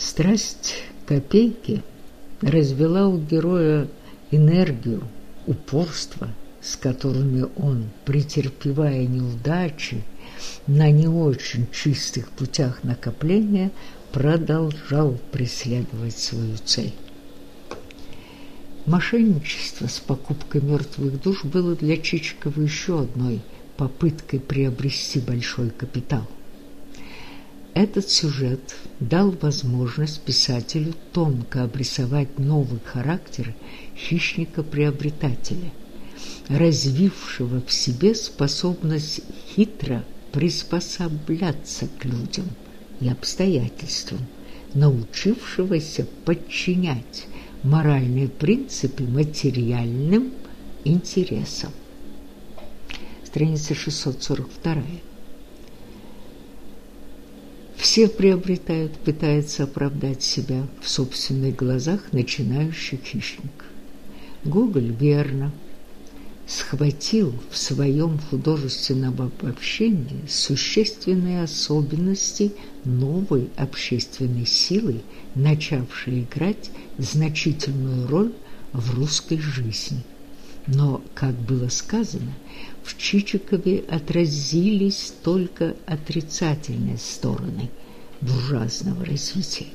Страсть копейки развела у героя энергию, упорство, с которыми он, претерпевая неудачи на не очень чистых путях накопления, продолжал преследовать свою цель. Мошенничество с покупкой мертвых душ было для Чичикова еще одной попыткой приобрести большой капитал. Этот сюжет дал возможность писателю тонко обрисовать новый характер хищника-приобретателя, развившего в себе способность хитро приспосабляться к людям и обстоятельствам, научившегося подчинять моральные принципы материальным интересам. Страница 642. Все приобретают, пытаются оправдать себя в собственных глазах начинающий хищник. Гоголь верно схватил в своем художественном обобщении существенные особенности новой общественной силы, начавшей играть значительную роль в русской жизни. Но, как было сказано, в Чичикове отразились только отрицательные стороны буржуазного развития.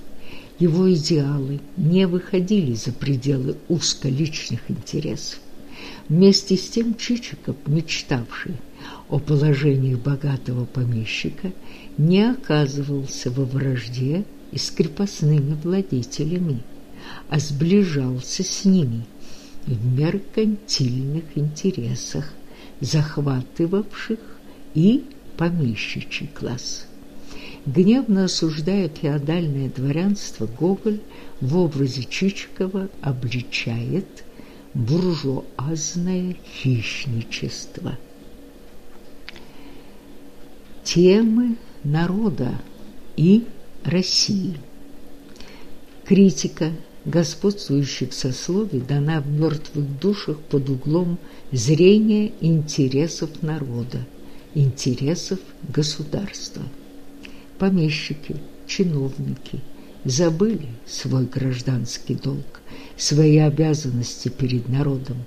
Его идеалы не выходили за пределы узколичных интересов. Вместе с тем Чичиков, мечтавший о положении богатого помещика, не оказывался во вражде и с крепостными владетелями, а сближался с ними в меркантильных интересах, захватывавших и помещичий класс. Гневно осуждая феодальное дворянство, Гоголь в образе Чичикова обличает буржуазное хищничество. Темы народа и России. Критика господствующих сословий дана в мертвых душах под углом зрения интересов народа, интересов государства. Помещики, чиновники забыли свой гражданский долг, свои обязанности перед народом.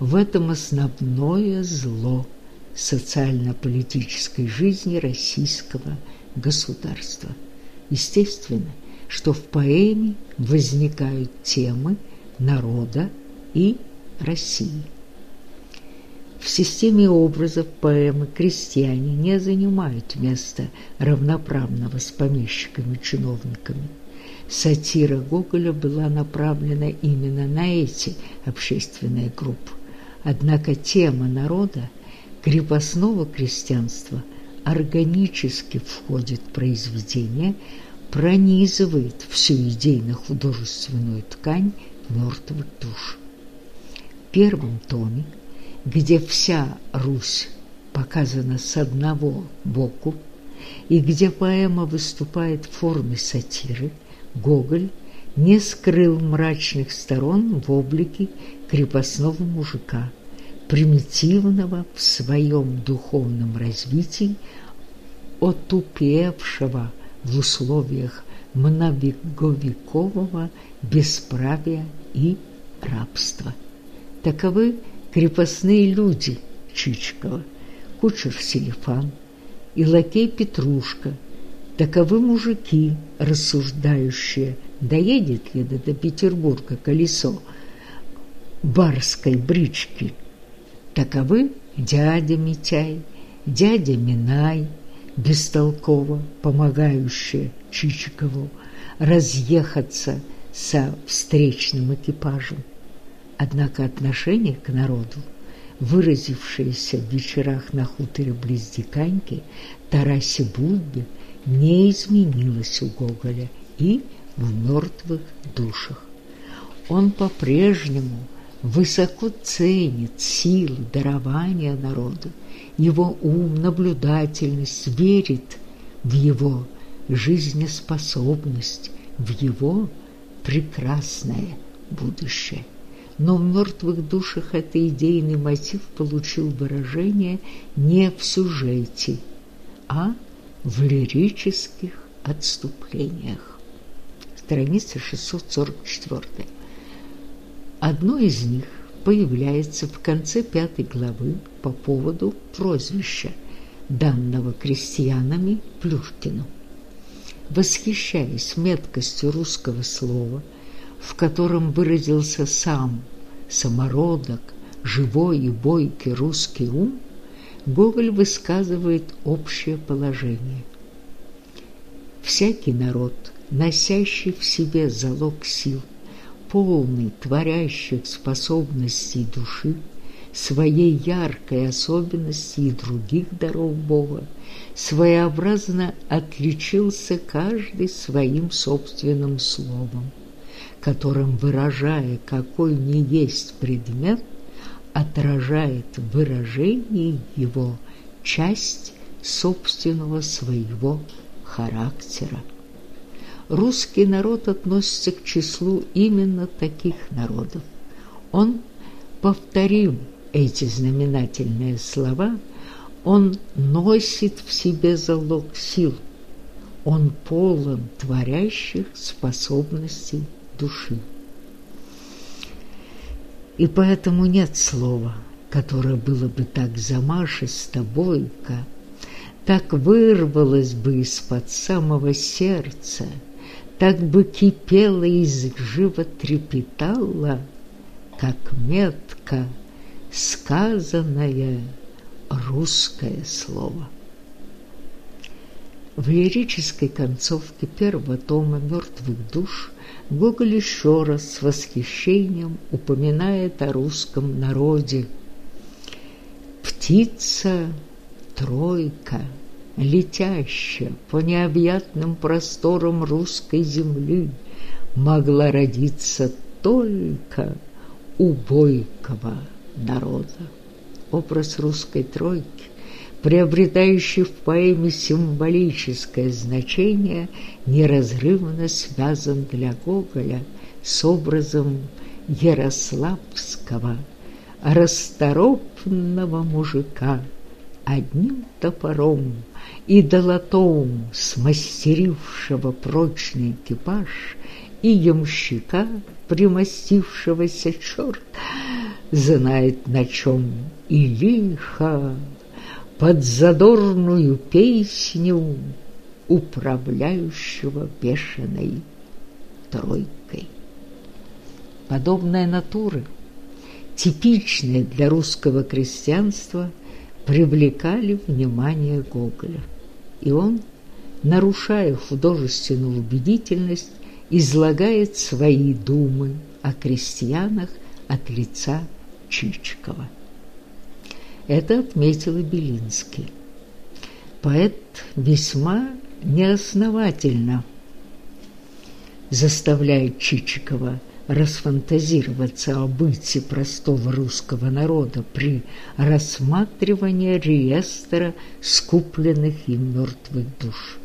В этом основное зло социально-политической жизни российского государства. Естественно, что в поэме возникают темы народа и России. В системе образов поэмы крестьяне не занимают место равноправного с помещиками-чиновниками. Сатира Гоголя была направлена именно на эти общественные группы. Однако тема народа, крепостного крестьянства органически входит в произведение – пронизывает всю идейно-художественную ткань мертвых душ. В первом томе, где вся Русь показана с одного боку и где поэма выступает в форме сатиры, Гоголь не скрыл мрачных сторон в облике крепостного мужика, примитивного в своем духовном развитии, отупевшего в условиях многовекового бесправия и рабства. Таковы крепостные люди Чичкова, кучер Селифан и лакей Петрушка. Таковы мужики, рассуждающие, доедет ли до, Петербурга колесо барской брички. Таковы дядя Митяй, дядя Минай, бестолково помогающая Чичикову разъехаться со встречным экипажем. Однако отношение к народу, выразившееся в вечерах на хуторе близ Диканьки, Тарасе Бульбе, не изменилось у Гоголя и в мертвых душах. Он по-прежнему высоко ценит силы, дарования народу, его ум, наблюдательность, верит в его жизнеспособность, в его прекрасное будущее. Но в мертвых душах этот идейный мотив получил выражение не в сюжете, а в лирических отступлениях. страница 644. Одно из них появляется в конце пятой главы по поводу прозвища, данного крестьянами Плюшкину. Восхищаясь меткостью русского слова, в котором выразился сам самородок, живой и бойкий русский ум, Гоголь высказывает общее положение. Всякий народ, носящий в себе залог сил, полный творящих способностей души, своей яркой особенности и других даров Бога, своеобразно отличился каждый своим собственным словом, которым, выражая какой не есть предмет, отражает в выражении его часть собственного своего характера. Русский народ относится к числу именно таких народов. Он, повторив эти знаменательные слова, он носит в себе залог сил, он полон творящих способностей души. И поэтому нет слова, которое было бы так замашисто, бойко, так вырвалось бы из-под самого сердца, так бы кипело и живо трепетало, как метко сказанное русское слово. В лирической концовке первого тома «Мертвых душ» Гоголь еще раз с восхищением упоминает о русском народе. «Птица, тройка, летящая по необъятным просторам русской земли, могла родиться только у бойкого народа. Образ русской тройки, приобретающий в поэме символическое значение, неразрывно связан для Гоголя с образом ярославского, расторопного мужика, одним топором и долотом смастерившего прочный экипаж и ямщика, примостившегося черт, знает на чем и лихо под задорную песню управляющего бешеной тройкой. Подобная натуры, типичная для русского крестьянства, привлекали внимание Гоголя, и он, нарушая художественную убедительность, излагает свои думы о крестьянах от лица Чичикова. Это отметил и Белинский. Поэт весьма неосновательно заставляет Чичикова расфантазироваться о бытии простого русского народа при рассматривании реестра скупленных им мертвых душ.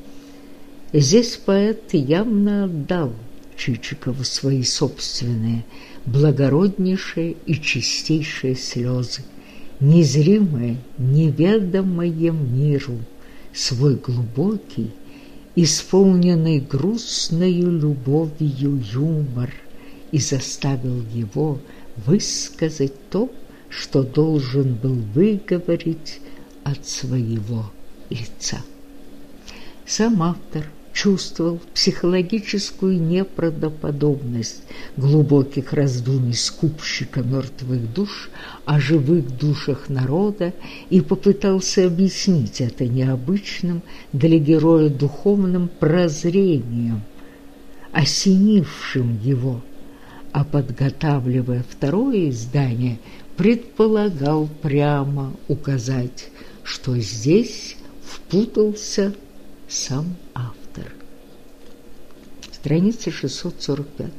Здесь поэт явно отдал Чичикову свои собственные благороднейшие и чистейшие слезы, незримое, неведомое миру, свой глубокий, исполненный грустною любовью юмор и заставил его высказать то, что должен был выговорить от своего лица. Сам автор – чувствовал психологическую неправдоподобность глубоких раздумий скупщика мертвых душ о живых душах народа и попытался объяснить это необычным для героя духовным прозрением, осенившим его, а подготавливая второе издание, предполагал прямо указать, что здесь впутался сам автор страница 645.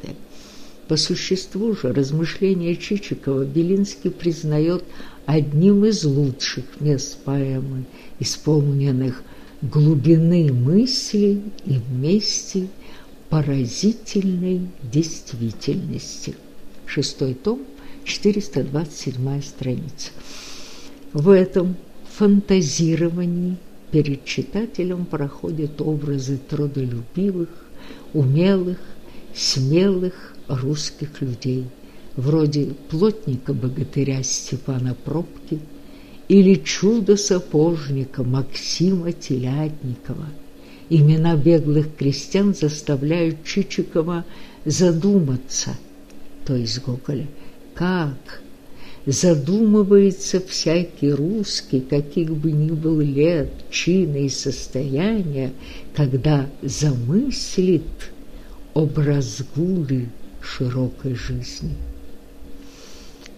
По существу же размышления Чичикова Белинский признает одним из лучших мест поэмы, исполненных глубины мысли и вместе поразительной действительности. Шестой том, 427 страница. В этом фантазировании перед читателем проходят образы трудолюбивых, умелых смелых русских людей, вроде плотника-богатыря Степана Пробки или чудо-сапожника Максима Телятникова. Имена беглых крестьян заставляют Чичикова задуматься, то есть Гоголя, как задумывается всякий русский, каких бы ни был лет, чина и состояния, когда замыслит об разгуле широкой жизни.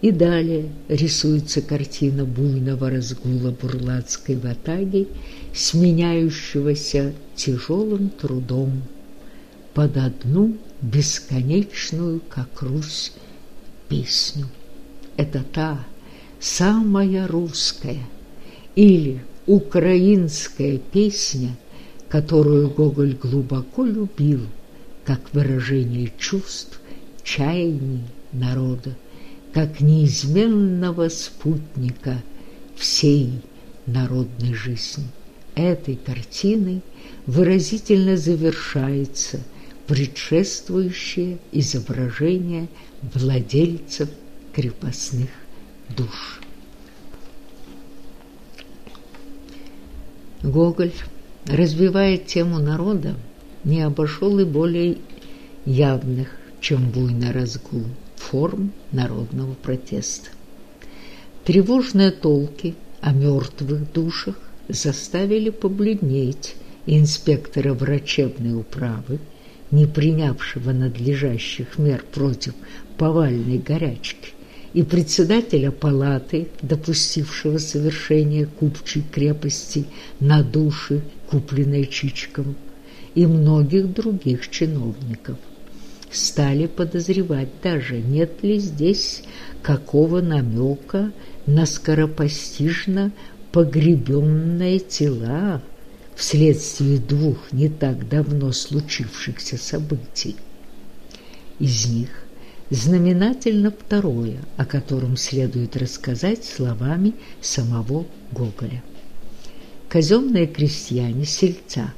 И далее рисуется картина буйного разгула бурлацкой ватаги, сменяющегося тяжелым трудом под одну бесконечную, как Русь, песню. Это та самая русская или украинская песня, которую Гоголь глубоко любил, как выражение чувств, чаяний народа как неизменного спутника всей народной жизни. Этой картиной выразительно завершается предшествующее изображение владельцев крепостных душ. Гоголь, развивая тему народа, не обошел и более явных, чем буйный разгул форм народного протеста. Тревожные толки о мертвых душах заставили побледнеть инспектора врачебной управы, не принявшего надлежащих мер против повальной горячки, и председателя палаты, допустившего совершение купчей крепости на души, купленной Чичковым, и многих других чиновников – стали подозревать даже, нет ли здесь какого намека на скоропостижно погребенные тела вследствие двух не так давно случившихся событий. Из них знаменательно второе, о котором следует рассказать словами самого Гоголя. Казенные крестьяне сельца,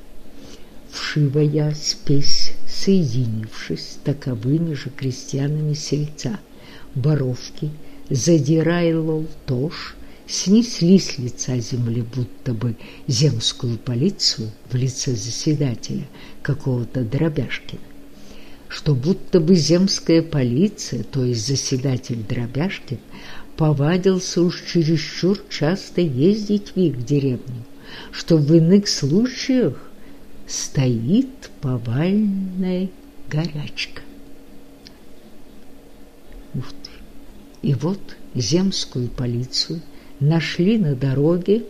вшивая спесь соединившись таковыми же крестьянами сельца, Боровки, Задирайлов, Тош, снесли с лица земли будто бы земскую полицию в лице заседателя какого-то Дробяшкина, что будто бы земская полиция, то есть заседатель Дробяшкин, повадился уж чересчур часто ездить в их деревню, что в иных случаях стоит повальная горячка. Ух ты! И вот земскую полицию нашли на дороге.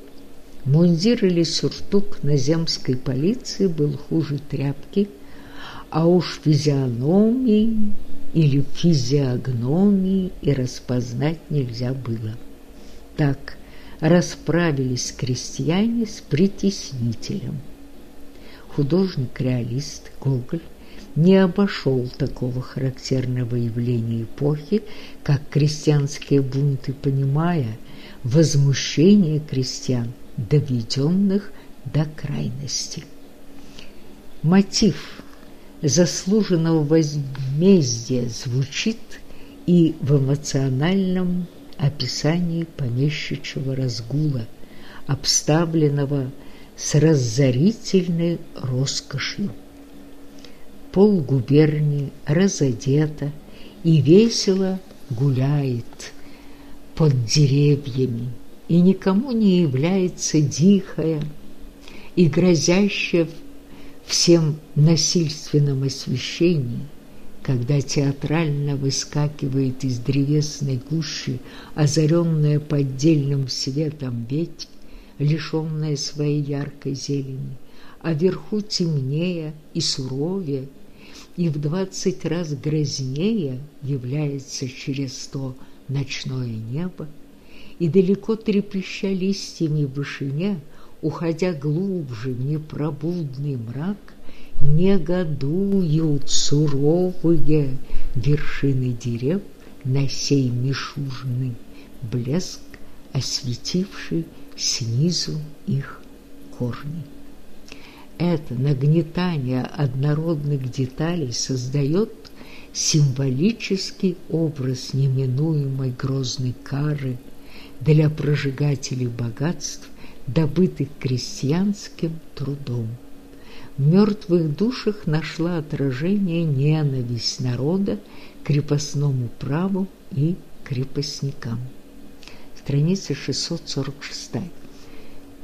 Мундир или сюртук на земской полиции был хуже тряпки, а уж физиономии или физиогномии и распознать нельзя было. Так расправились крестьяне с притеснителем художник-реалист Гоголь не обошел такого характерного явления эпохи, как крестьянские бунты, понимая возмущение крестьян, доведенных до крайности. Мотив заслуженного возмездия звучит и в эмоциональном описании помещичьего разгула, обставленного с разорительной роскошью. Пол губернии разодета и весело гуляет под деревьями, и никому не является дихая и грозящая всем насильственном освещении, когда театрально выскакивает из древесной гущи, озаренная поддельным светом ветвь, лишенная своей яркой зелени, а вверху темнее и суровее, и в двадцать раз грознее является через то ночное небо, и далеко трепеща листьями в вышине, уходя глубже в непробудный мрак, негодуют суровые вершины дерев на сей мишужный блеск, осветивший снизу их корни. это нагнетание однородных деталей создает символический образ неминуемой грозной кары для прожигателей богатств, добытых крестьянским трудом. В мертвых душах нашла отражение ненависть народа к крепостному праву и крепостникам. Страница 646.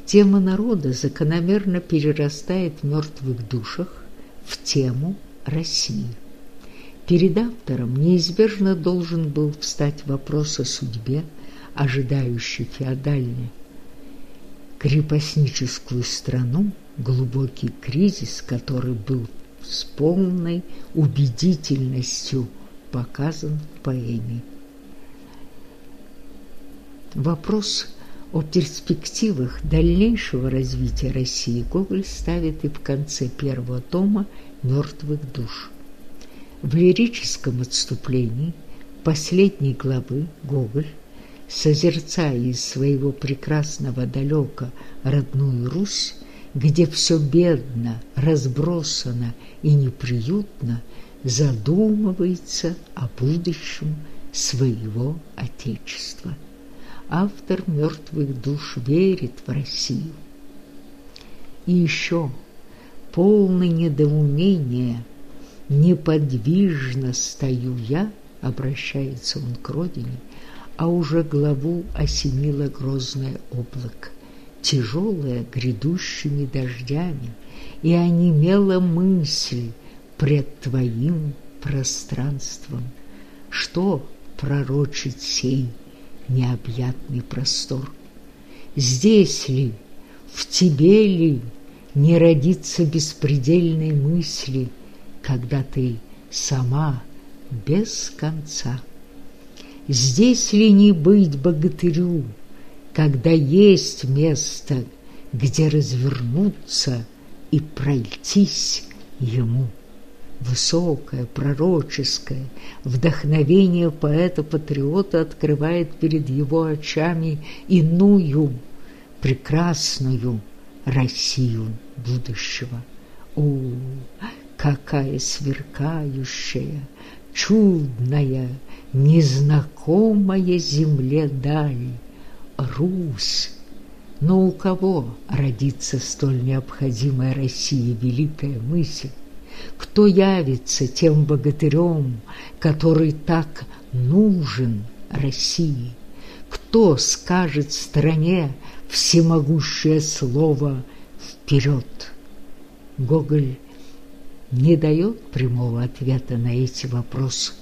Тема народа закономерно перерастает в мертвых душах в тему России. Перед автором неизбежно должен был встать вопрос о судьбе, ожидающей феодальную крепостническую страну, глубокий кризис, который был с полной убедительностью показан в поэме. Вопрос о перспективах дальнейшего развития России Гоголь ставит и в конце первого тома «Мертвых душ». В лирическом отступлении последней главы Гоголь, созерцая из своего прекрасного далека родную Русь, где все бедно, разбросано и неприютно, задумывается о будущем своего Отечества автор «Мертвых душ» верит в Россию. И еще полное недоумение, неподвижно стою я, обращается он к родине, а уже главу осенило грозное облако, тяжелое грядущими дождями, и онемела мысль пред твоим пространством. Что пророчит сей необъятный простор. Здесь ли, в тебе ли не родится беспредельной мысли, когда ты сама без конца? Здесь ли не быть богатырю, когда есть место, где развернуться и пройтись ему? высокое, пророческое, вдохновение поэта-патриота открывает перед его очами иную, прекрасную Россию будущего. О, какая сверкающая, чудная, незнакомая земле даль, Русь! Но у кого родится столь необходимая России великая мысль? кто явится тем богатырем, который так нужен России, кто скажет стране всемогущее слово «вперед». Гоголь не дает прямого ответа на эти вопросы,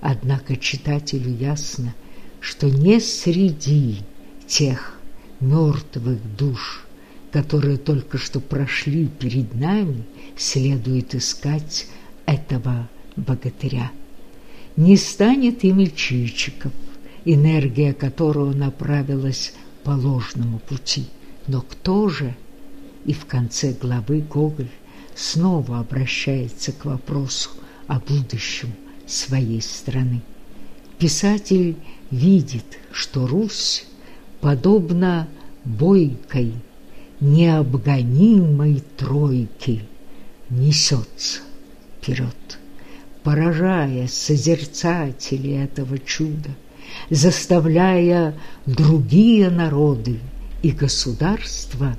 однако читателю ясно, что не среди тех мертвых душ, которые только что прошли перед нами, следует искать этого богатыря. Не станет ими Чичиков, энергия которого направилась по ложному пути. Но кто же? И в конце главы Гоголь снова обращается к вопросу о будущем своей страны. Писатель видит, что Русь, подобно бойкой, необгонимой тройке, несется вперед, поражая созерцателей этого чуда, заставляя другие народы и государства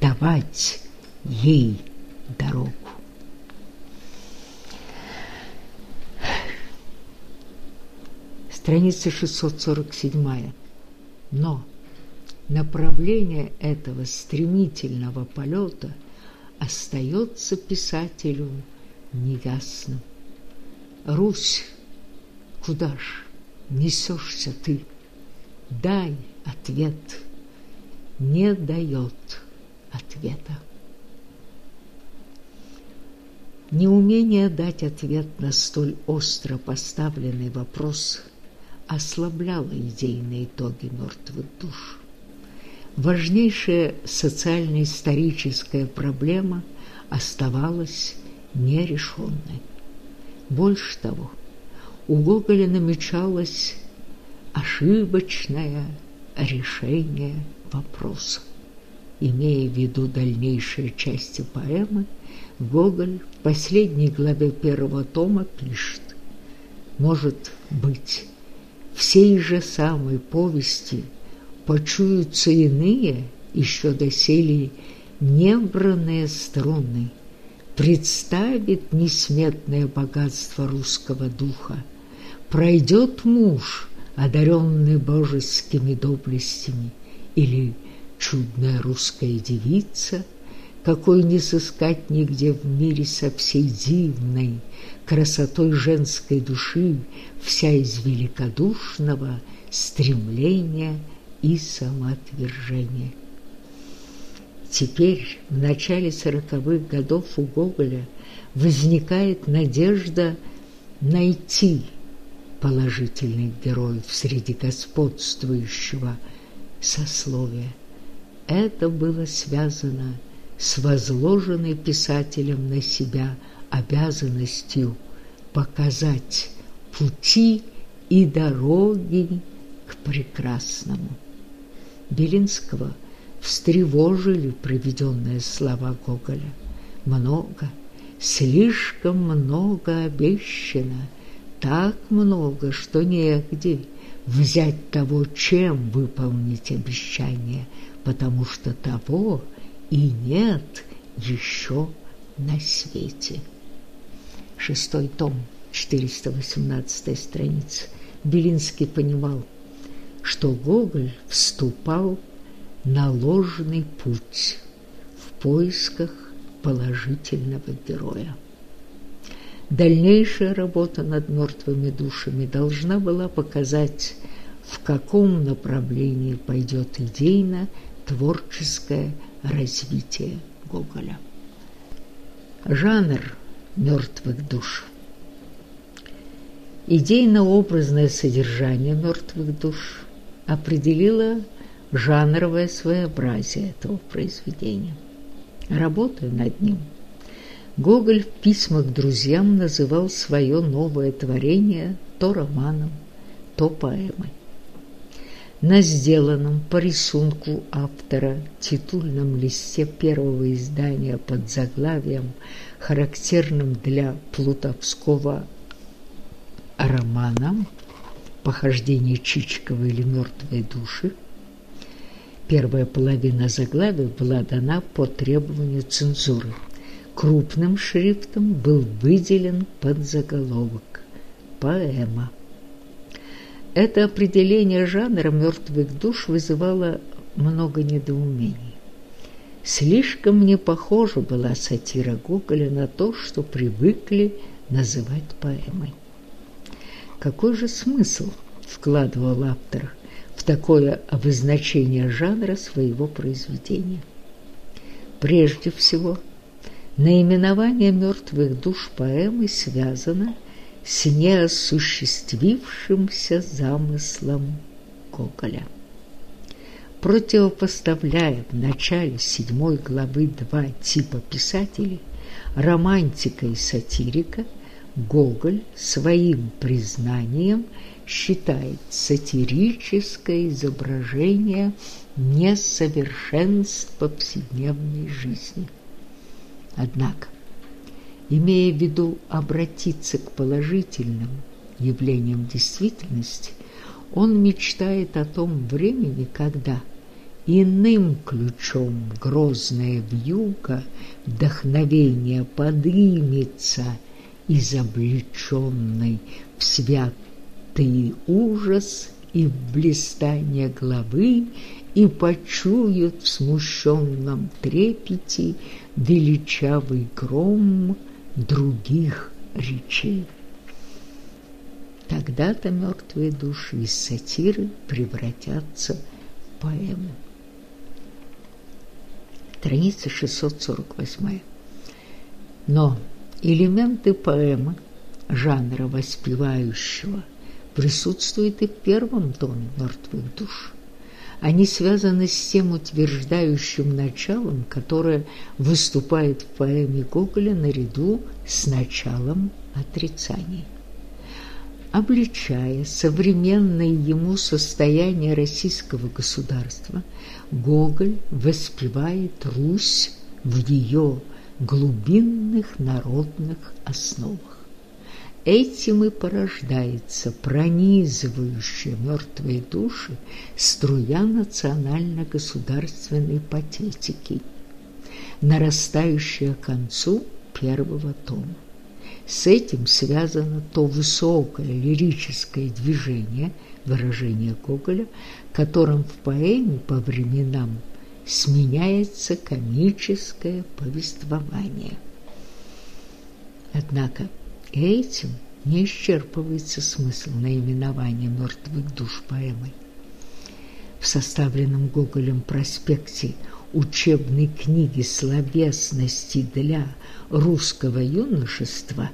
давать ей дорогу. Страница 647. Но направление этого стремительного полета – остается писателю неясным. Русь, куда ж несешься ты? Дай ответ. Не дает ответа. Неумение дать ответ на столь остро поставленный вопрос ослабляло идейные итоги мертвых душ важнейшая социально-историческая проблема оставалась нерешенной. Больше того, у Гоголя намечалось ошибочное решение вопроса. имея в виду дальнейшие части поэмы, Гоголь в последней главе первого тома пишет «Может быть, всей же самой повести почуются иные, еще доселе небранные струны, представит несметное богатство русского духа, пройдет муж, одаренный божескими доблестями, или чудная русская девица, какой не сыскать нигде в мире со всей дивной красотой женской души, вся из великодушного стремления и самоотвержения. Теперь, в начале сороковых годов у Гоголя возникает надежда найти положительных героев среди господствующего сословия. Это было связано с возложенной писателем на себя обязанностью показать пути и дороги к прекрасному. Белинского встревожили приведенные слова Гоголя. Много, слишком много обещано, так много, что негде взять того, чем выполнить обещание, потому что того и нет еще на свете. Шестой том, 418 страница. Белинский понимал, что Гоголь вступал на ложный путь в поисках положительного героя. Дальнейшая работа над мертвыми душами должна была показать, в каком направлении пойдет идейно-творческое развитие Гоголя. Жанр мертвых душ. Идейно-образное содержание мертвых душ определило жанровое своеобразие этого произведения. Работая над ним – Гоголь в письмах друзьям называл свое новое творение то романом, то поэмой. На сделанном по рисунку автора титульном листе первого издания под заглавием, характерным для плутовского романа «Похождение Чичикова или мертвой души», первая половина заглавия была дана по требованию цензуры – крупным шрифтом был выделен подзаголовок «Поэма». Это определение жанра мертвых душ вызывало много недоумений. Слишком не похожа была сатира Гоголя на то, что привыкли называть поэмой. Какой же смысл вкладывал автор в такое обозначение жанра своего произведения? Прежде всего – Наименование мертвых душ поэмы связано с неосуществившимся замыслом Гоголя. Противопоставляя в начале седьмой главы два типа писателей – романтика и сатирика, Гоголь своим признанием считает сатирическое изображение несовершенств повседневной жизни – Однако, имея в виду обратиться к положительным явлениям действительности, он мечтает о том времени, когда иным ключом грозная вьюга вдохновение подымется из облеченной в святый ужас и в блистание главы и почуют в смущенном трепете величавый гром других речей. Тогда-то мертвые души из сатиры превратятся в поэму. Страница 648. Но элементы поэмы, жанра воспевающего, присутствуют и в первом томе мертвых душ – они связаны с тем утверждающим началом, которое выступает в поэме Гоголя наряду с началом отрицания. Обличая современное ему состояние российского государства, Гоголь воспевает Русь в ее глубинных народных основах. Этим и порождается пронизывающая мертвые души струя национально-государственной патетики, нарастающая к концу первого тома. С этим связано то высокое лирическое движение, выражение Гоголя, которым в поэме по временам сменяется комическое повествование. Однако этим не исчерпывается смысл наименования мертвых душ поэмы. В составленном Гоголем проспекте учебной книги словесности для русского юношества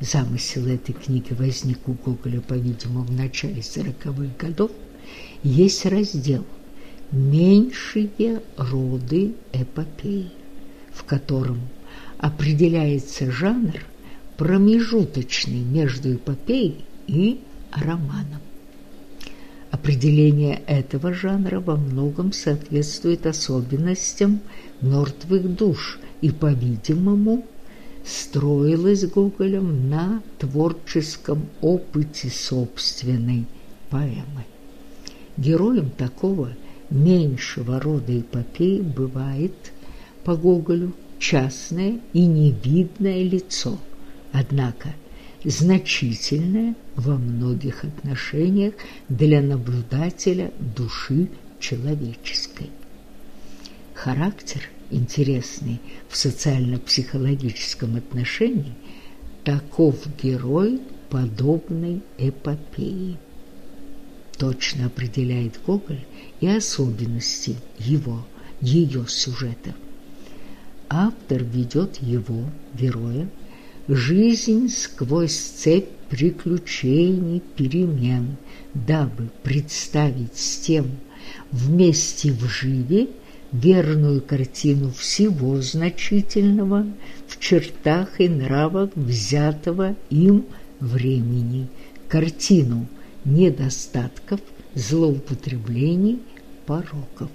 замысел этой книги возник у Гоголя, по-видимому, в начале сороковых годов, есть раздел «Меньшие роды эпопеи», в котором определяется жанр, промежуточный между эпопеей и романом. Определение этого жанра во многом соответствует особенностям мертвых душ и, по-видимому, строилось Гоголем на творческом опыте собственной поэмы. Героем такого меньшего рода эпопеи бывает по Гоголю частное и невидное лицо, однако значительное во многих отношениях для наблюдателя души человеческой. Характер, интересный в социально-психологическом отношении, таков герой подобной эпопеи. Точно определяет Гоголь и особенности его, ее сюжета. Автор ведет его, героя, жизнь сквозь цепь приключений, перемен, дабы представить с тем вместе в живе верную картину всего значительного в чертах и нравах взятого им времени, картину недостатков, злоупотреблений, пороков.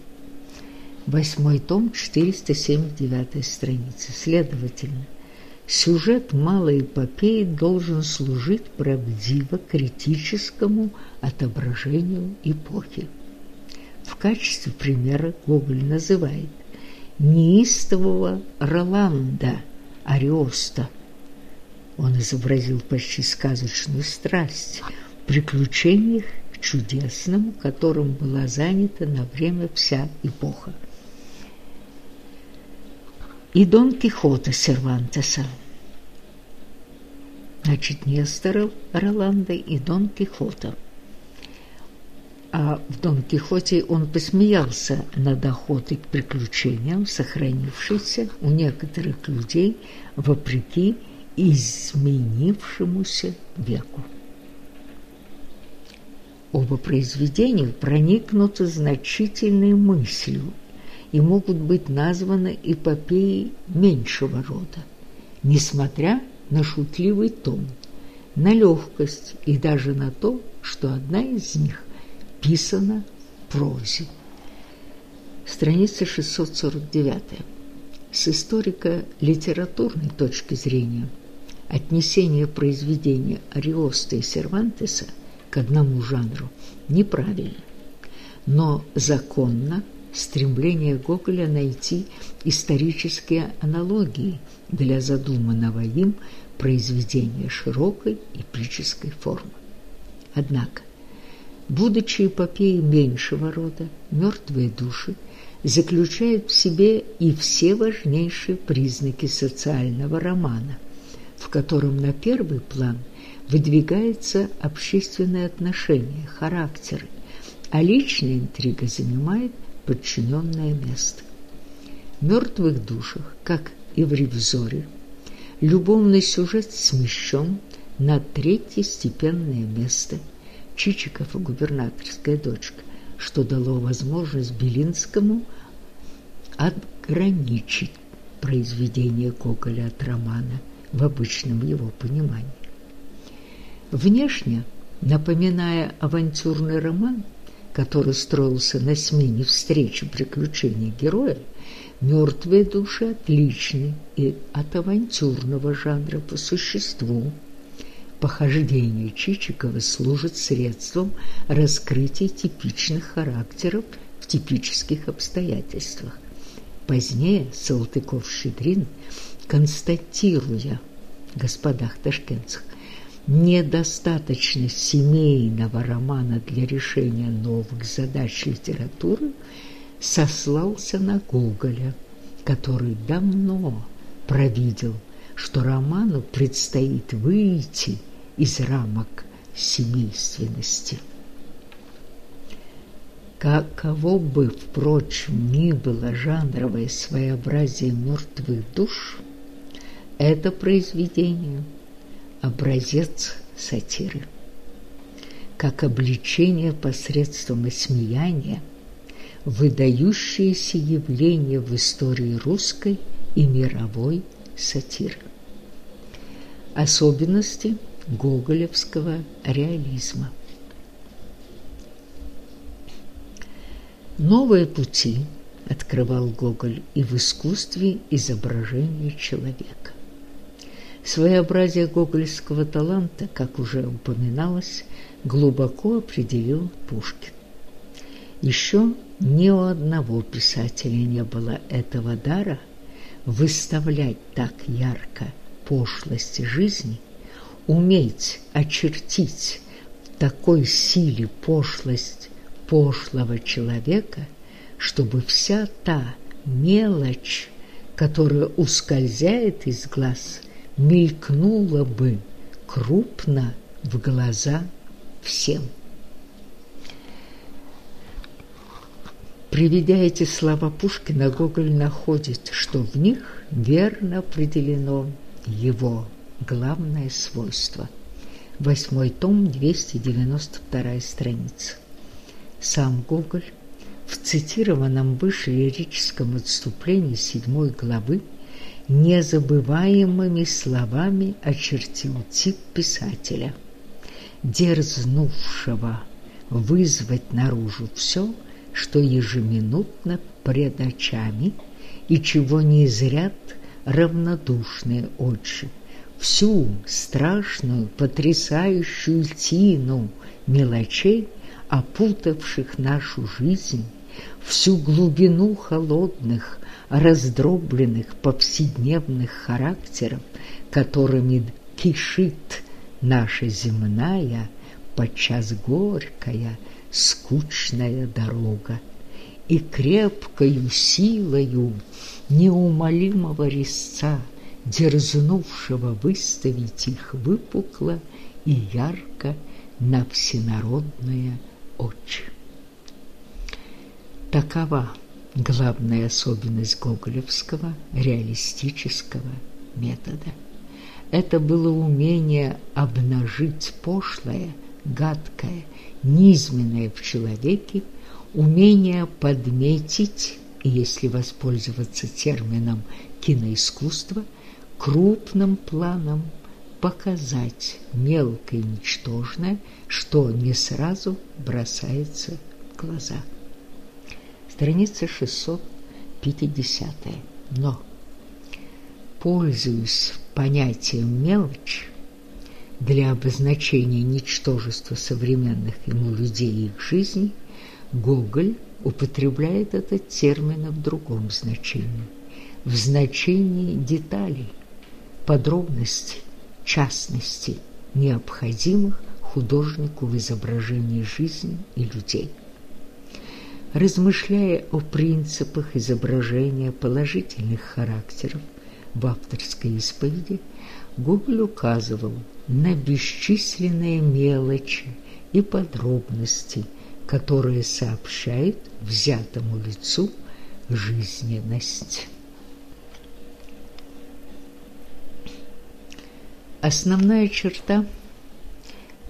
Восьмой том, 479 страница. Следовательно, Сюжет малой эпопеи должен служить правдиво критическому отображению эпохи. В качестве примера Гоголь называет неистового Роланда Ариоста. Он изобразил почти сказочную страсть в приключениях к чудесному, которым была занята на время вся эпоха и Дон Кихота Сервантеса. Значит, Нестор Роланда и Дон Кихота. А в Дон Кихоте он посмеялся над охотой к приключениям, сохранившейся у некоторых людей вопреки изменившемуся веку. Оба произведения проникнуты значительной мыслью и могут быть названы эпопеей меньшего рода, несмотря на шутливый тон, на легкость и даже на то, что одна из них писана в прозе. Страница 649. С историко-литературной точки зрения отнесение произведения Ариоста и Сервантеса к одному жанру неправильно, но законно – стремление Гоголя найти исторические аналогии для задуманного им произведения широкой эпической формы. Однако, будучи эпопеей меньшего рода, «Мертвые души» заключают в себе и все важнейшие признаки социального романа, в котором на первый план выдвигается общественные отношения, характеры, а личная интрига занимает подчиненное место. В мертвых душах, как и в ревизоре, любовный сюжет смещен на третьестепенное место Чичиков и губернаторская дочка, что дало возможность Белинскому ограничить произведение Гоголя от романа в обычном его понимании. Внешне, напоминая авантюрный роман, который строился на смене встречи приключений героя, «Мертвые души» отличны и от авантюрного жанра по существу. Похождение Чичикова служит средством раскрытия типичных характеров в типических обстоятельствах. Позднее Салтыков-Щедрин, констатируя «Господах ташкентских», недостаточность семейного романа для решения новых задач литературы, сослался на Гоголя, который давно провидел, что роману предстоит выйти из рамок семейственности. Каково бы, впрочем, ни было жанровое своеобразие мертвых душ, это произведение – образец сатиры. Как обличение посредством осмеяния, выдающееся явление в истории русской и мировой сатиры. Особенности гоголевского реализма – Новые пути открывал Гоголь и в искусстве изображения человека. Своеобразие гогольского таланта, как уже упоминалось, глубоко определил Пушкин. Еще ни у одного писателя не было этого дара выставлять так ярко пошлости жизни, уметь очертить в такой силе пошлость пошлого человека, чтобы вся та мелочь, которая ускользает из глаз, мелькнула бы крупно в глаза всем. Приведя эти слова Пушкина, Гоголь находит, что в них верно определено его главное свойство. Восьмой том, 292 страница. Сам Гоголь в цитированном выше лирическом отступлении седьмой главы незабываемыми словами очертил тип писателя, дерзнувшего вызвать наружу все, что ежеминутно пред очами и чего не изряд равнодушные очи, всю страшную, потрясающую тину мелочей опутавших нашу жизнь, всю глубину холодных, раздробленных повседневных характеров, которыми кишит наша земная, подчас горькая, скучная дорога, и крепкою силою неумолимого резца, дерзнувшего выставить их выпукло и ярко на всенародное очи. Такова главная особенность гоголевского реалистического метода. Это было умение обнажить пошлое, гадкое, низменное в человеке, умение подметить, если воспользоваться термином киноискусства, крупным планом показать мелкое и ничтожное, что не сразу бросается в глаза. Страница 650. Но, пользуясь понятием «мелочь», для обозначения ничтожества современных ему людей и их жизней, Гоголь употребляет этот термин в другом значении, в значении деталей, подробностей, частностей, необходимых художнику в изображении жизни и людей. Размышляя о принципах изображения положительных характеров в авторской исповеди, Гоголь указывал на бесчисленные мелочи и подробности, которые сообщают взятому лицу жизненность. Основная черта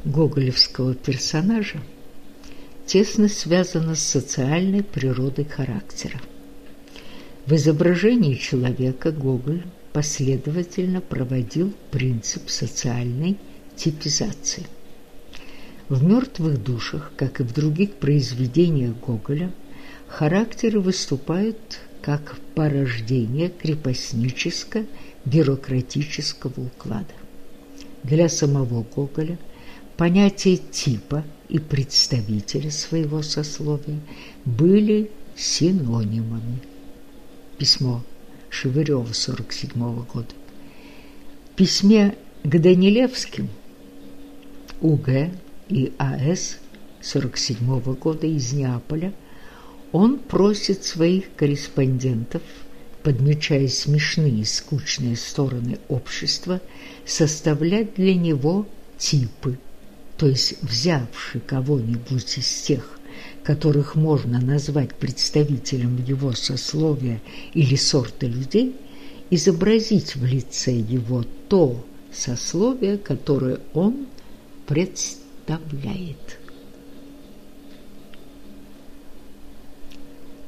гоголевского персонажа тесно связана с социальной природой характера. В изображении человека Гоголь последовательно проводил принцип социальной типизации. В «Мертвых душах», как и в других произведениях Гоголя, характеры выступают как порождение крепостническо-бюрократического уклада. Для самого Гоголя понятие типа и представителя своего сословия были синонимами. Письмо Шевырева 47 года. В письме к Данилевским УГ и АС 47 года из Неаполя он просит своих корреспондентов, подмечая смешные и скучные стороны общества, составлять для него типы, то есть взявши кого-нибудь из тех, которых можно назвать представителем его сословия или сорта людей, изобразить в лице его то сословие, которое он представляет.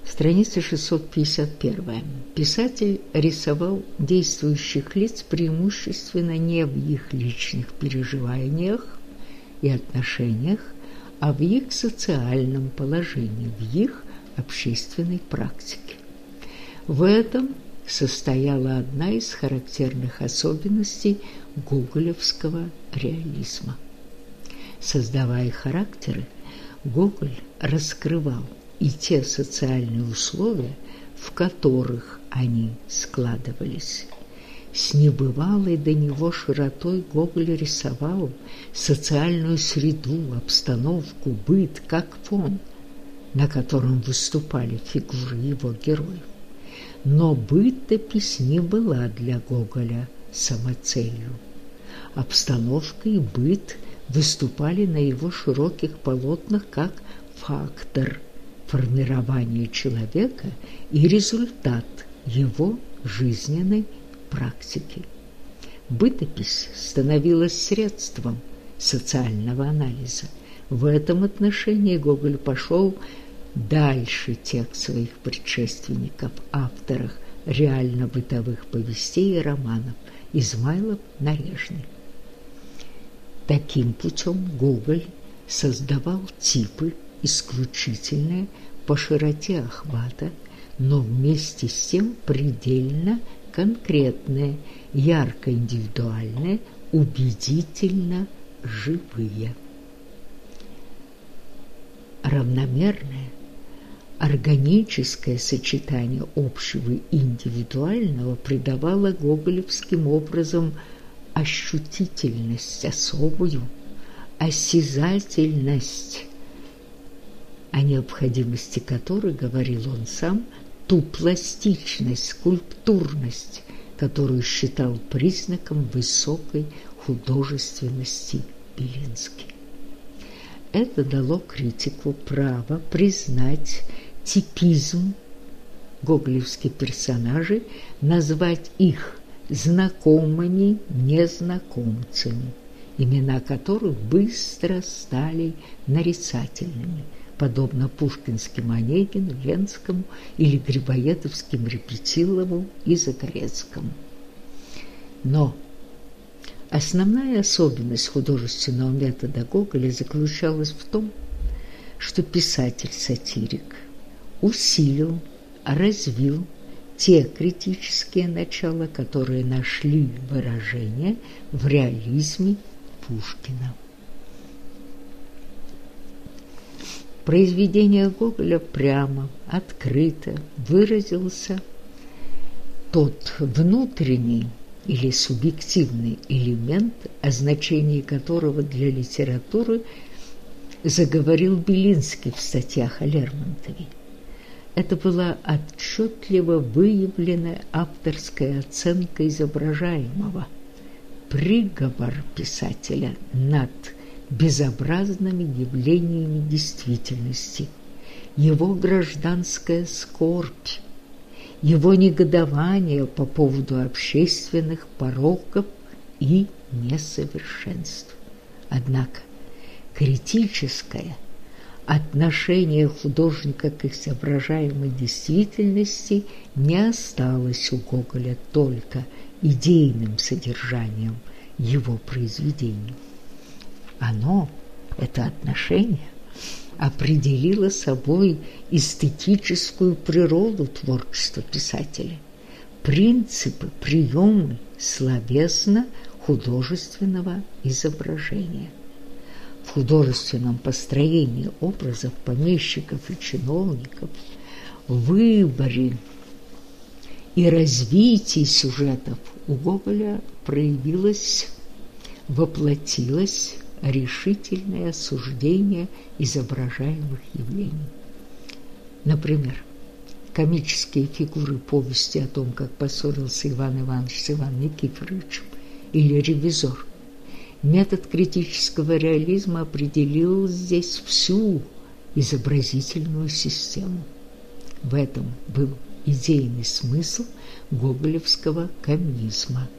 Страница 651. Писатель рисовал действующих лиц преимущественно не в их личных переживаниях и отношениях, а в их социальном положении, в их общественной практике. В этом состояла одна из характерных особенностей гоголевского реализма. Создавая характеры, Гоголь раскрывал и те социальные условия, в которых они складывались. С небывалой до него широтой Гоголь рисовал социальную среду, обстановку, быт, как фон, на котором выступали фигуры его героев. Но бытопись не была для Гоголя самоцелью. Обстановка и быт выступали на его широких полотнах как фактор формирования человека и результат его жизненной практики. Бытопись становилась средством социального анализа. В этом отношении Гоголь пошел дальше тех своих предшественников, авторах реально-бытовых повестей и романов Измайлов Нарежный. Таким путем Гоголь создавал типы исключительные по широте охвата, но вместе с тем предельно конкретные, ярко индивидуальные, убедительно живые. Равномерное, органическое сочетание общего и индивидуального придавало гоголевским образом ощутительность особую, осязательность, о необходимости которой, говорил он сам, ту пластичность, скульптурность, которую считал признаком высокой художественности Белинский. Это дало критику право признать типизм гоголевских персонажей, назвать их знакомыми незнакомцами, имена которых быстро стали нарицательными – подобно пушкинским Онегину, Ленскому или Грибоедовским Репетилову и Загорецкому. Но основная особенность художественного метода Гоголя заключалась в том, что писатель-сатирик усилил, развил те критические начала, которые нашли выражение в реализме Пушкина. Произведение Гоголя прямо, открыто выразился тот внутренний или субъективный элемент, о значении которого для литературы заговорил Белинский в статьях о Лермонтове. Это была отчетливо выявленная авторская оценка изображаемого, приговор писателя над безобразными явлениями действительности, его гражданская скорбь, его негодование по поводу общественных пороков и несовершенств. Однако критическое отношение художника к изображаемой действительности не осталось у Гоголя только идейным содержанием его произведений. Оно, это отношение, определило собой эстетическую природу творчества писателя, принципы, приемы словесно-художественного изображения. В художественном построении образов помещиков и чиновников, выборе и развитии сюжетов у Гоголя проявилось, воплотилось решительное осуждение изображаемых явлений. Например, комические фигуры повести о том, как поссорился Иван Иванович с Иваном Никифоровичем или «Ревизор». Метод критического реализма определил здесь всю изобразительную систему. В этом был идейный смысл гоголевского комизма –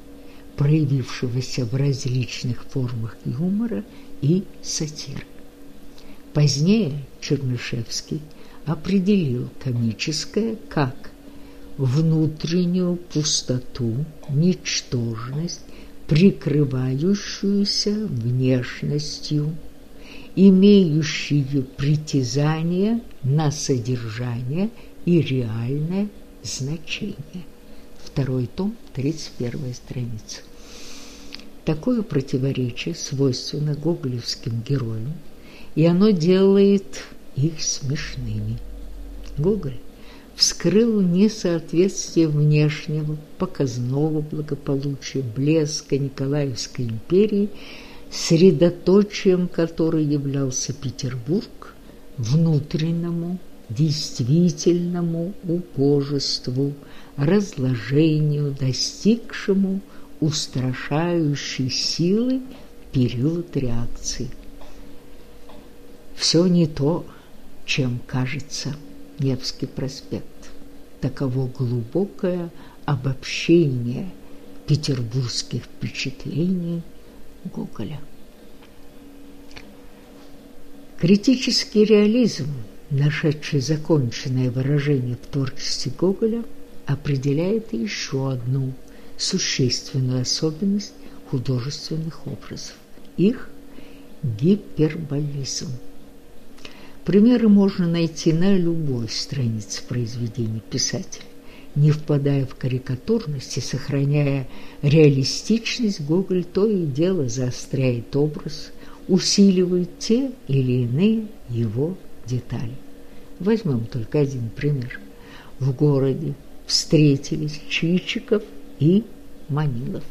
проявившегося в различных формах юмора и сатиры. Позднее Чернышевский определил комическое как внутреннюю пустоту, ничтожность, прикрывающуюся внешностью, имеющую притязание на содержание и реальное значение. Второй том, 31 страница. Такое противоречие свойственно гоголевским героям, и оно делает их смешными. Гоголь вскрыл несоответствие внешнего, показного благополучия, блеска Николаевской империи, средоточием которой являлся Петербург, внутреннему, действительному убожеству, разложению, достигшему устрашающей силы период реакции. Все не то, чем кажется Невский проспект. Таково глубокое обобщение петербургских впечатлений Гоголя. Критический реализм, нашедший законченное выражение в творчестве Гоголя, определяет еще одну – существенную особенность художественных образов – их гиперболизм. Примеры можно найти на любой странице произведений писателя. Не впадая в карикатурность и сохраняя реалистичность, Гоголь то и дело заостряет образ, усиливает те или иные его детали. Возьмем только один пример. В городе встретились Чичиков – и Манилов,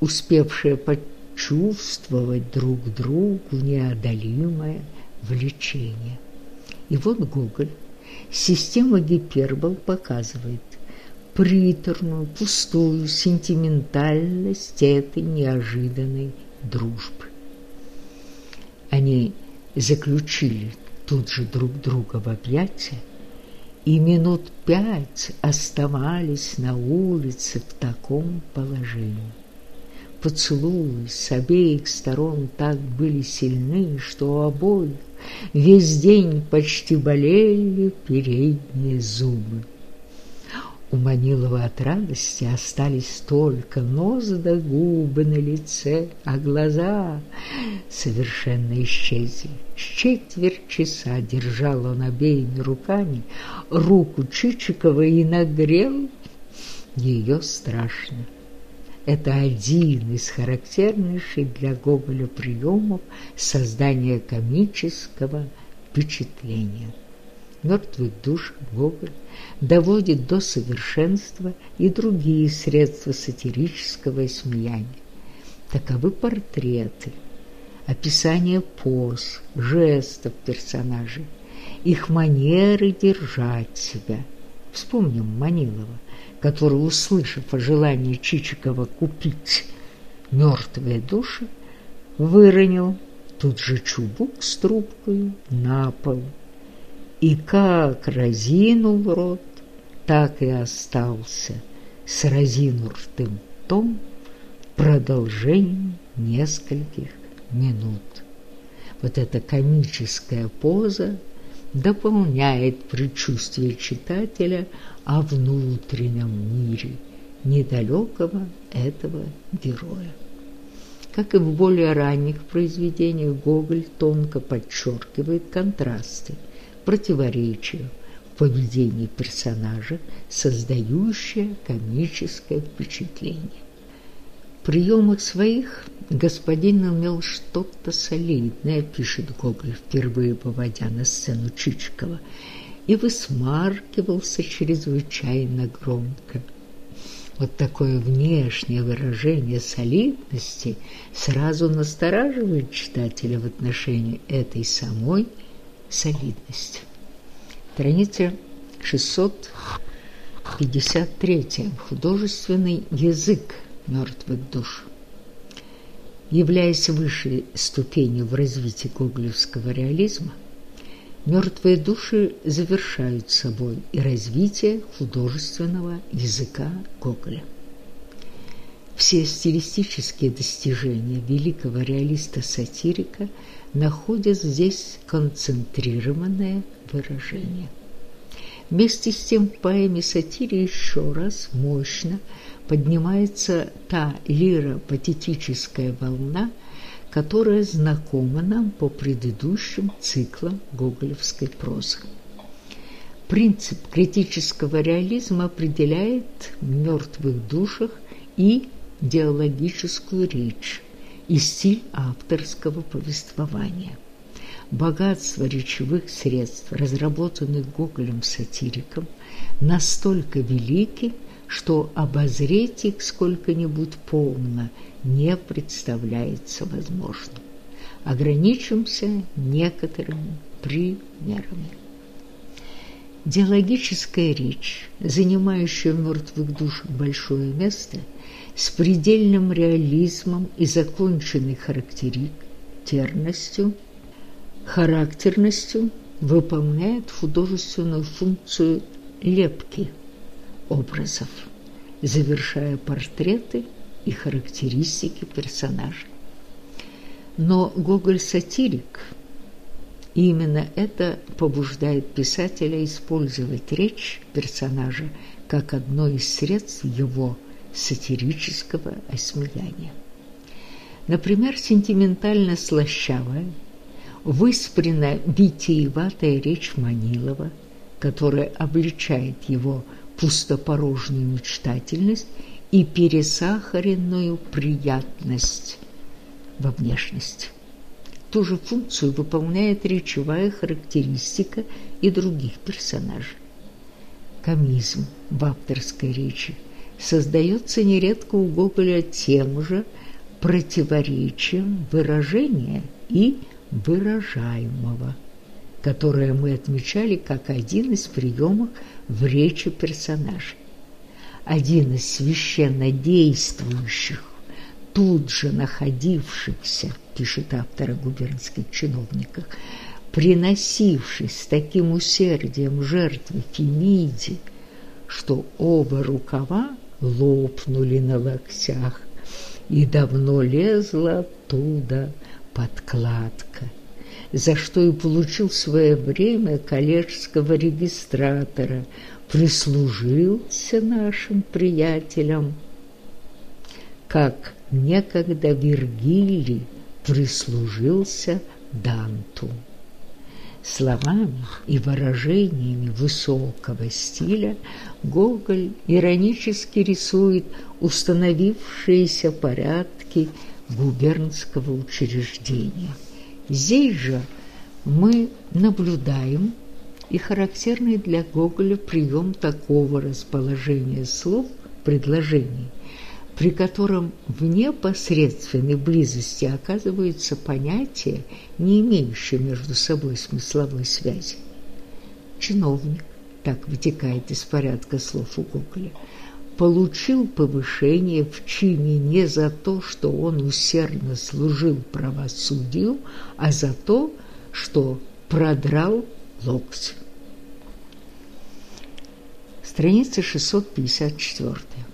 успевшие почувствовать друг другу неодолимое влечение. И вот Гоголь, система гипербол показывает приторную, пустую сентиментальность этой неожиданной дружбы. Они заключили тут же друг друга в объятия, и минут пять оставались на улице в таком положении. Поцелуи с обеих сторон так были сильны, что у обоих весь день почти болели передние зубы. У Манилова от радости остались только нос да губы на лице, а глаза совершенно исчезли. С четверть часа держал он обеими руками руку Чичикова и нагрел ее страшно. Это один из характернейших для Гоголя приемов создания комического впечатления. Мертвых душ Гоголь доводит до совершенства и другие средства сатирического смеяния. Таковы портреты, описание поз, жестов персонажей, их манеры держать себя. Вспомним Манилова, который, услышав о желании Чичикова купить мертвые души, выронил тут же чубук с трубкой на пол и как разинул рот, так и остался с разинутым том продолжение нескольких минут. Вот эта комическая поза дополняет предчувствие читателя о внутреннем мире недалекого этого героя. Как и в более ранних произведениях, Гоголь тонко подчеркивает контрасты, противоречия в поведении персонажа, создающие комическое впечатление. В приемах своих господин имел что-то солидное, пишет Гоголь, впервые поводя на сцену Чичикова, и высмаркивался чрезвычайно громко. Вот такое внешнее выражение солидности сразу настораживает читателя в отношении этой самой солидности. Страница 653. Художественный язык мертвых душ. Являясь высшей ступенью в развитии гоголевского реализма, Мертвые души завершают собой и развитие художественного языка Гоголя. Все стилистические достижения великого реалиста-сатирика находят здесь концентрированное выражение. Вместе с тем в поэме сатире еще раз мощно поднимается та лиро-патетическая волна – которая знакома нам по предыдущим циклам гоголевской прозы. Принцип критического реализма определяет в мертвых душах и диалогическую речь, и стиль авторского повествования. Богатство речевых средств, разработанных Гоголем-сатириком, настолько велики, что обозреть их сколько-нибудь полно не представляется возможным. Ограничимся некоторыми примерами. Диалогическая речь, занимающая в мертвых душах большое место, с предельным реализмом и законченной характерностью, характерностью выполняет художественную функцию лепки образов, завершая портреты и характеристики персонажей. Но Гоголь сатирик, и именно это побуждает писателя использовать речь персонажа как одно из средств его сатирического осмеяния. Например, сентиментально-слащавая, выспренно-витиеватая речь Манилова, которая обличает его пустопорожнюю мечтательность и пересахаренную приятность во внешности. Ту же функцию выполняет речевая характеристика и других персонажей. Комизм в авторской речи создается нередко у Гоголя тем же противоречием выражения и выражаемого, которое мы отмечали как один из приемов в речи персонажей. Один из священно действующих, тут же находившихся, пишет автор о губернских чиновниках, приносивший с таким усердием жертвы Фемиде, что оба рукава лопнули на локтях, и давно лезла оттуда подкладка за что и получил свое время коллежского регистратора, прислужился нашим приятелям, как некогда Вергилий прислужился Данту. Словами и выражениями высокого стиля Гоголь иронически рисует установившиеся порядки губернского учреждения. Здесь же мы наблюдаем и характерный для Гоголя прием такого расположения слов предложений, при котором в непосредственной близости оказываются понятия, не имеющие между собой смысловой связи. Чиновник, так вытекает из порядка слов у Гоголя, получил повышение в чине не за то, что он усердно служил правосудию, а за то, что продрал локти. Страница 654.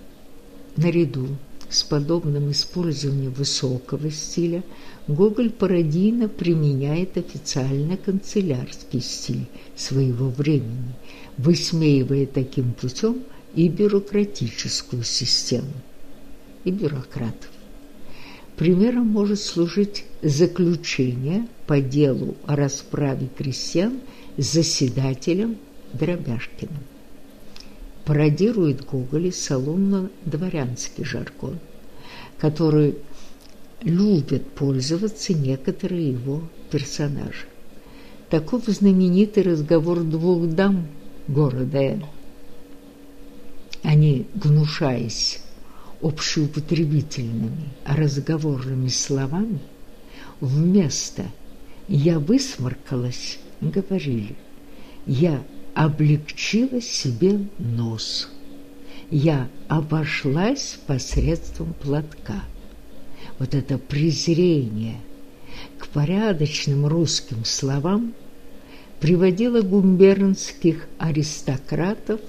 Наряду с подобным использованием высокого стиля Гоголь пародийно применяет официально канцелярский стиль своего времени, высмеивая таким путем и бюрократическую систему, и бюрократов. Примером может служить заключение по делу о расправе крестьян заседателем Дробяшкиным. Пародирует Гоголь салонно-дворянский жаргон, который любят пользоваться некоторые его персонажи. Таков знаменитый разговор двух дам города Н. Они, гнушаясь общеупотребительными разговорными словами, вместо «я высморкалась» говорили «я облегчила себе нос», «я обошлась посредством платка». Вот это презрение к порядочным русским словам приводило гумбернских аристократов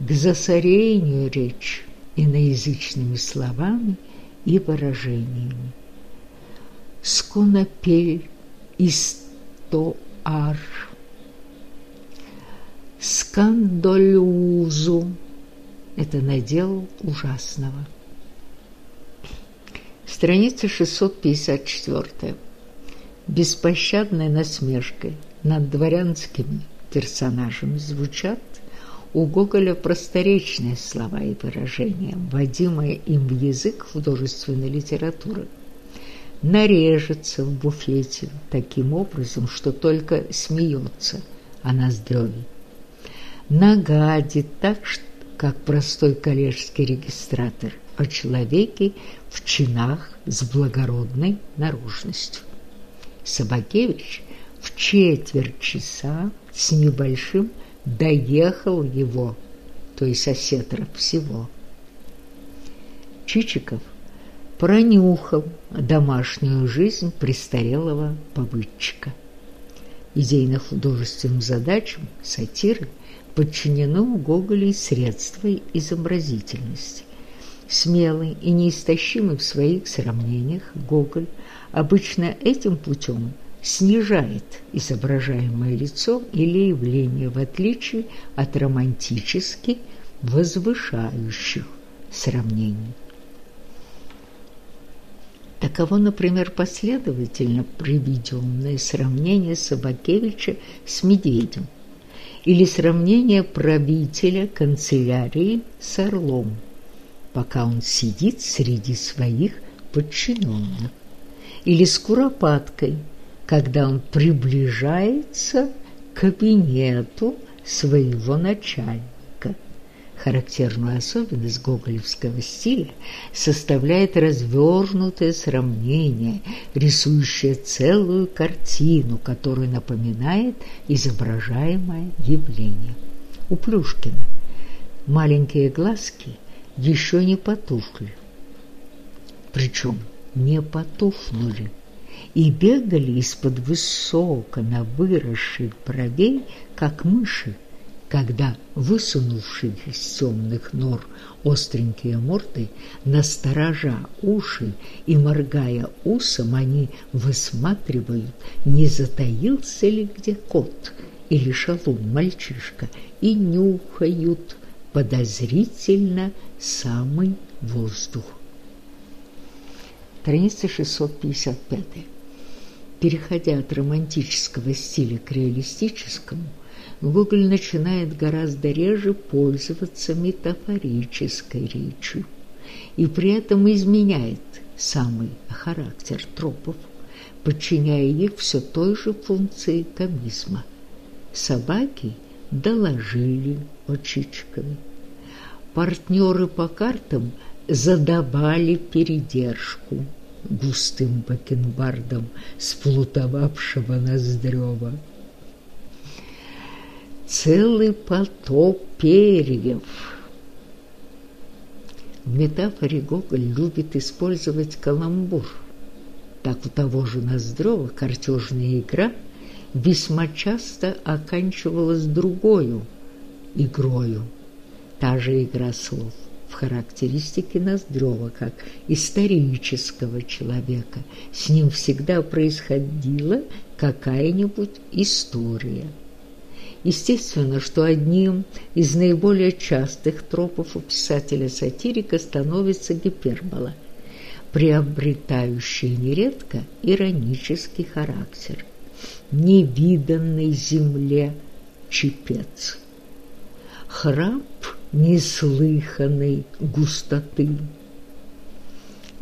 к засорению речи иноязычными словами и выражениями. Скунапель истоар, скандолюзу – это надел ужасного. Страница 654. Беспощадной насмешкой над дворянскими персонажами звучат у Гоголя просторечные слова и выражения, вводимые им в язык художественной литературы. Нарежется в буфете таким образом, что только смеется о Ноздреве. Нагадит так, как простой коллежский регистратор о человеке в чинах с благородной наружностью. Собакевич в четверть часа с небольшим доехал его, то есть осетров всего. Чичиков пронюхал домашнюю жизнь престарелого побытчика. Идейно-художественным задачам сатиры подчинены у Гоголя и средства изобразительности. Смелый и неистощимый в своих сравнениях Гоголь обычно этим путем снижает изображаемое лицо или явление в отличие от романтически возвышающих сравнений. Таково, например, последовательно приведенное сравнение Собакевича с Медведем или сравнение правителя канцелярии с Орлом, пока он сидит среди своих подчиненных, или с Куропаткой – когда он приближается к кабинету своего начальника. Характерную особенность гоголевского стиля составляет развернутое сравнение, рисующее целую картину, которая напоминает изображаемое явление. У Плюшкина маленькие глазки еще не потухли, причем не потухнули и бегали из-под высоко на выросших бровей, как мыши, когда, высунувшись из темных нор остренькие морды, насторожа уши и моргая усом, они высматривают, не затаился ли где кот или шалун мальчишка, и нюхают подозрительно самый воздух. Страница 655 переходя от романтического стиля к реалистическому, Гоголь начинает гораздо реже пользоваться метафорической речью и при этом изменяет самый характер тропов, подчиняя их все той же функции комизма. Собаки доложили о Чичкове. Партнеры по картам задавали передержку – густым бакенбардом сплутовавшего Ноздрева. Целый поток перьев. В метафоре Гоголь любит использовать каламбур. Так у того же Ноздрева картежная игра весьма часто оканчивалась другою игрою. Та же игра слов в характеристике Ноздрёва как исторического человека. С ним всегда происходила какая-нибудь история. Естественно, что одним из наиболее частых тропов у писателя-сатирика становится гипербола. приобретающие нередко иронический характер. Невиданной земле чепец. Храп неслыханной густоты.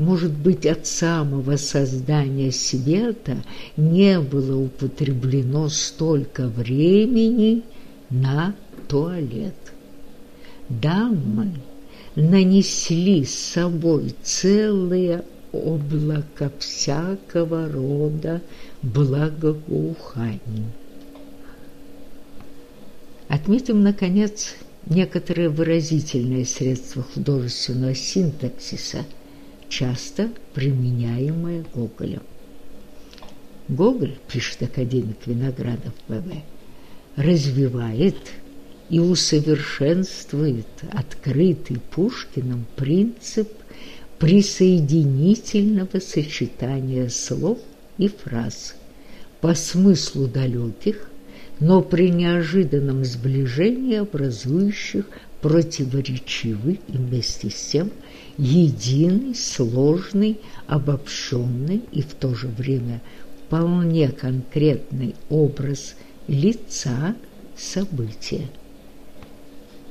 Может быть, от самого создания света не было употреблено столько времени на туалет. Дамы нанесли с собой целое облако всякого рода благоуханий. Отметим, наконец, некоторые выразительные средства художественного синтаксиса, часто применяемые Гоголем. Гоголь, пишет академик Виноградов ПВ, развивает и усовершенствует открытый Пушкиным принцип присоединительного сочетания слов и фраз по смыслу далеких, но при неожиданном сближении образующих противоречивый и вместе с тем единый, сложный, обобщенный и в то же время вполне конкретный образ лица события.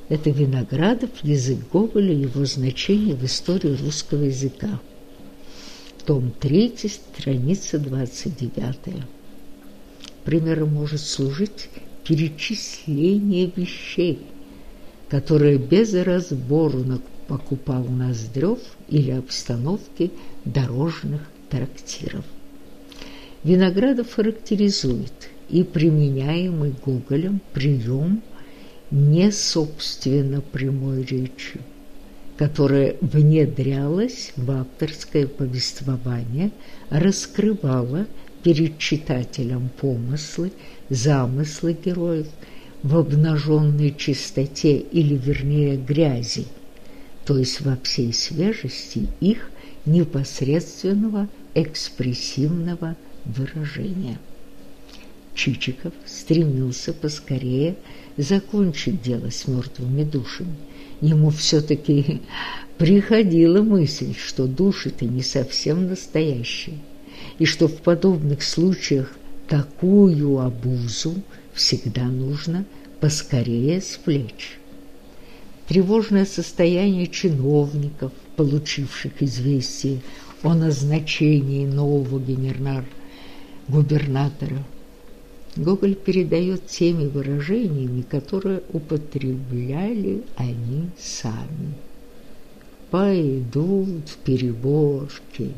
Это Виноградов, язык Гоголя, его значение в истории русского языка. Том 3, страница 29. Примером может служить перечисление вещей, которые без разбору покупал Ноздрев или обстановки дорожных трактиров. Виноградов характеризует и применяемый Гоголем прием не собственно прямой речью, которая внедрялась в авторское повествование, раскрывала перед читателем помыслы, замыслы героев в обнаженной чистоте или, вернее, грязи, то есть во всей свежести их непосредственного экспрессивного выражения. Чичиков стремился поскорее закончить дело с мертвыми душами. Ему все-таки приходила мысль, что души-то не совсем настоящие, и что в подобных случаях такую обузу всегда нужно поскорее сплечь. Тревожное состояние чиновников, получивших известие о назначении нового генерал-губернатора, Гоголь передает теми выражениями, которые употребляли они сами. Пойдут переборки,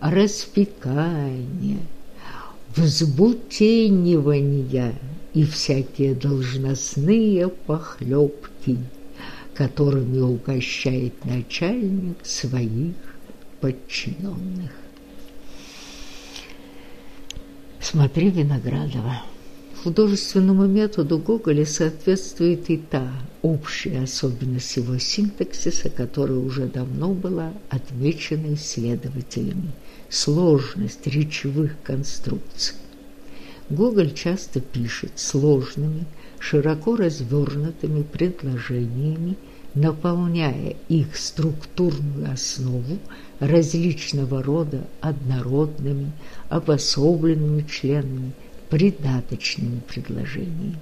распекания, взбутенивания и всякие должностные похлебки, которыми угощает начальник своих подчиненных. Смотри Виноградова. Художественному методу Гоголя соответствует и та общая особенность его синтаксиса, которая уже давно была отмечена исследователями – сложность речевых конструкций. Гоголь часто пишет сложными, широко развернутыми предложениями, наполняя их структурную основу различного рода однородными, обособленными членами, придаточными предложениями.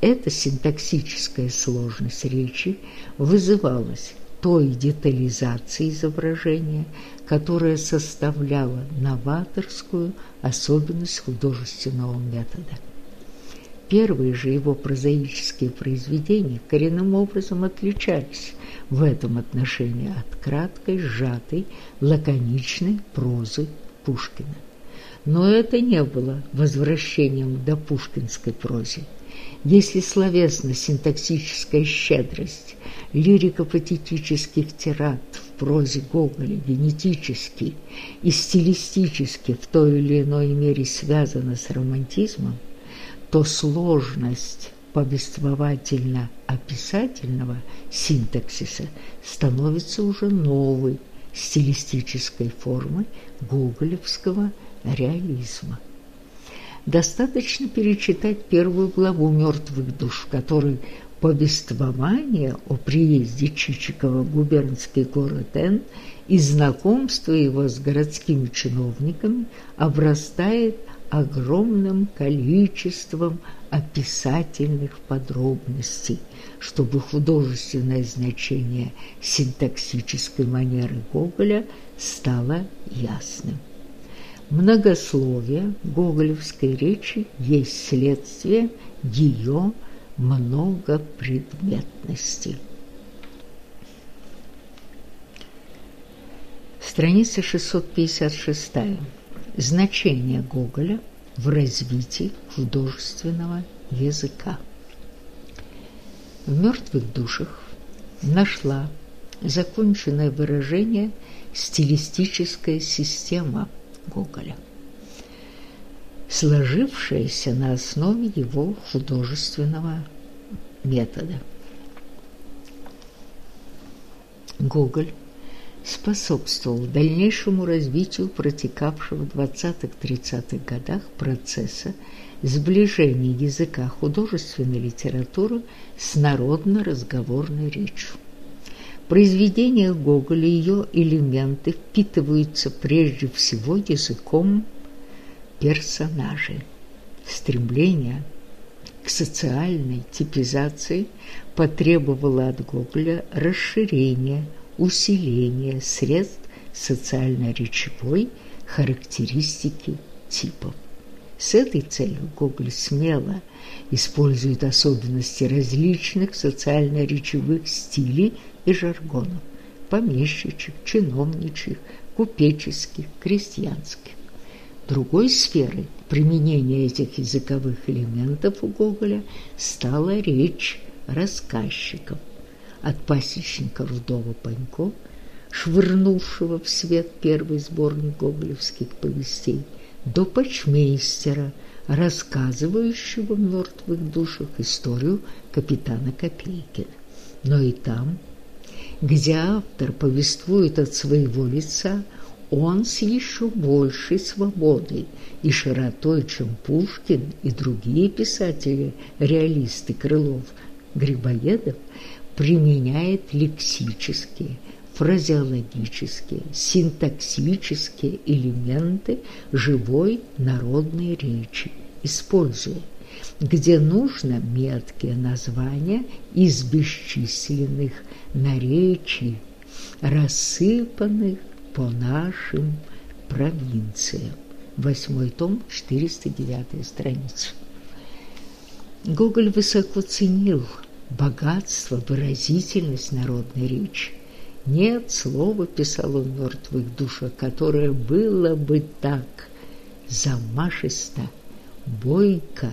Эта синтаксическая сложность речи вызывалась той детализацией изображения, которая составляла новаторскую особенность художественного метода. Первые же его прозаические произведения коренным образом отличались в этом отношении от краткой, сжатой, лаконичной прозы Пушкина. Но это не было возвращением до пушкинской прозе. Если словесно-синтаксическая щедрость, лирико-патетических тирад в прозе Гоголя генетически и стилистически в той или иной мере связана с романтизмом, то сложность повествовательно-описательного синтаксиса становится уже новой стилистической формой гоголевского реализма. Достаточно перечитать первую главу «Мертвых душ», в которой Повествование о приезде Чичикова в губернский город Н и знакомство его с городскими чиновниками обрастает огромным количеством описательных подробностей, чтобы художественное значение синтаксической манеры Гоголя стало ясным. Многословие гоголевской речи есть следствие ее многопредметности. Страница 656. Значение Гоголя в развитии художественного языка. В «Мертвых душах» нашла законченное выражение «стилистическая система» Гоголя, сложившаяся на основе его художественного метода. Гоголь способствовал дальнейшему развитию протекавшего в 20-30-х годах процесса сближения языка художественной литературы с народно-разговорной речью. В произведениях Гоголя ее элементы впитываются прежде всего языком персонажей. Стремление к социальной типизации потребовало от Гоголя расширения усиление средств социально-речевой характеристики типов. С этой целью Гоголь смело использует особенности различных социально-речевых стилей и жаргонов – помещичьих, чиновничьих, купеческих, крестьянских. Другой сферой применения этих языковых элементов у Гоголя стала речь рассказчиков – от пасечника Рудова Панько, швырнувшего в свет первый сборник гоголевских повестей, до почмейстера, рассказывающего в мертвых душах историю капитана Копейкина. Но и там, где автор повествует от своего лица, он с еще большей свободой и широтой, чем Пушкин и другие писатели-реалисты Крылов, Грибоедов, применяет лексические, фразеологические, синтаксические элементы живой народной речи, используя, где нужно меткие названия из бесчисленных наречий, рассыпанных по нашим провинциям. Восьмой том, 409 страница. Гоголь высоко ценил богатство, выразительность народной речи. Нет слова, писал он мертвых душах, которое было бы так замашисто, бойко,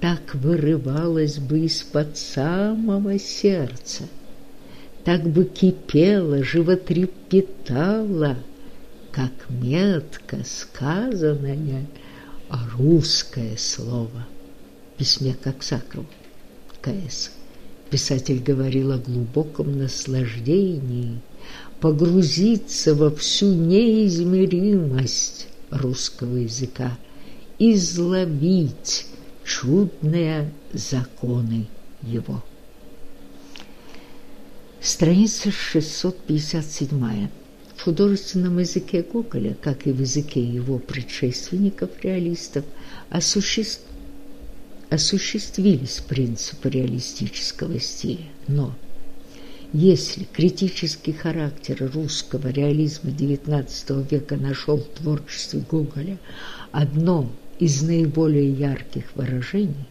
так вырывалось бы из-под самого сердца, так бы кипело, животрепетало, как метко сказанное русское слово в письме к Аксакову, КС. Писатель говорил о глубоком наслаждении погрузиться во всю неизмеримость русского языка, изловить чудные законы его. Страница 657. В художественном языке Гоголя, как и в языке его предшественников-реалистов, осуществляется осуществились принципы реалистического стиля, но если критический характер русского реализма XIX века нашел в творчестве Гоголя одно из наиболее ярких выражений,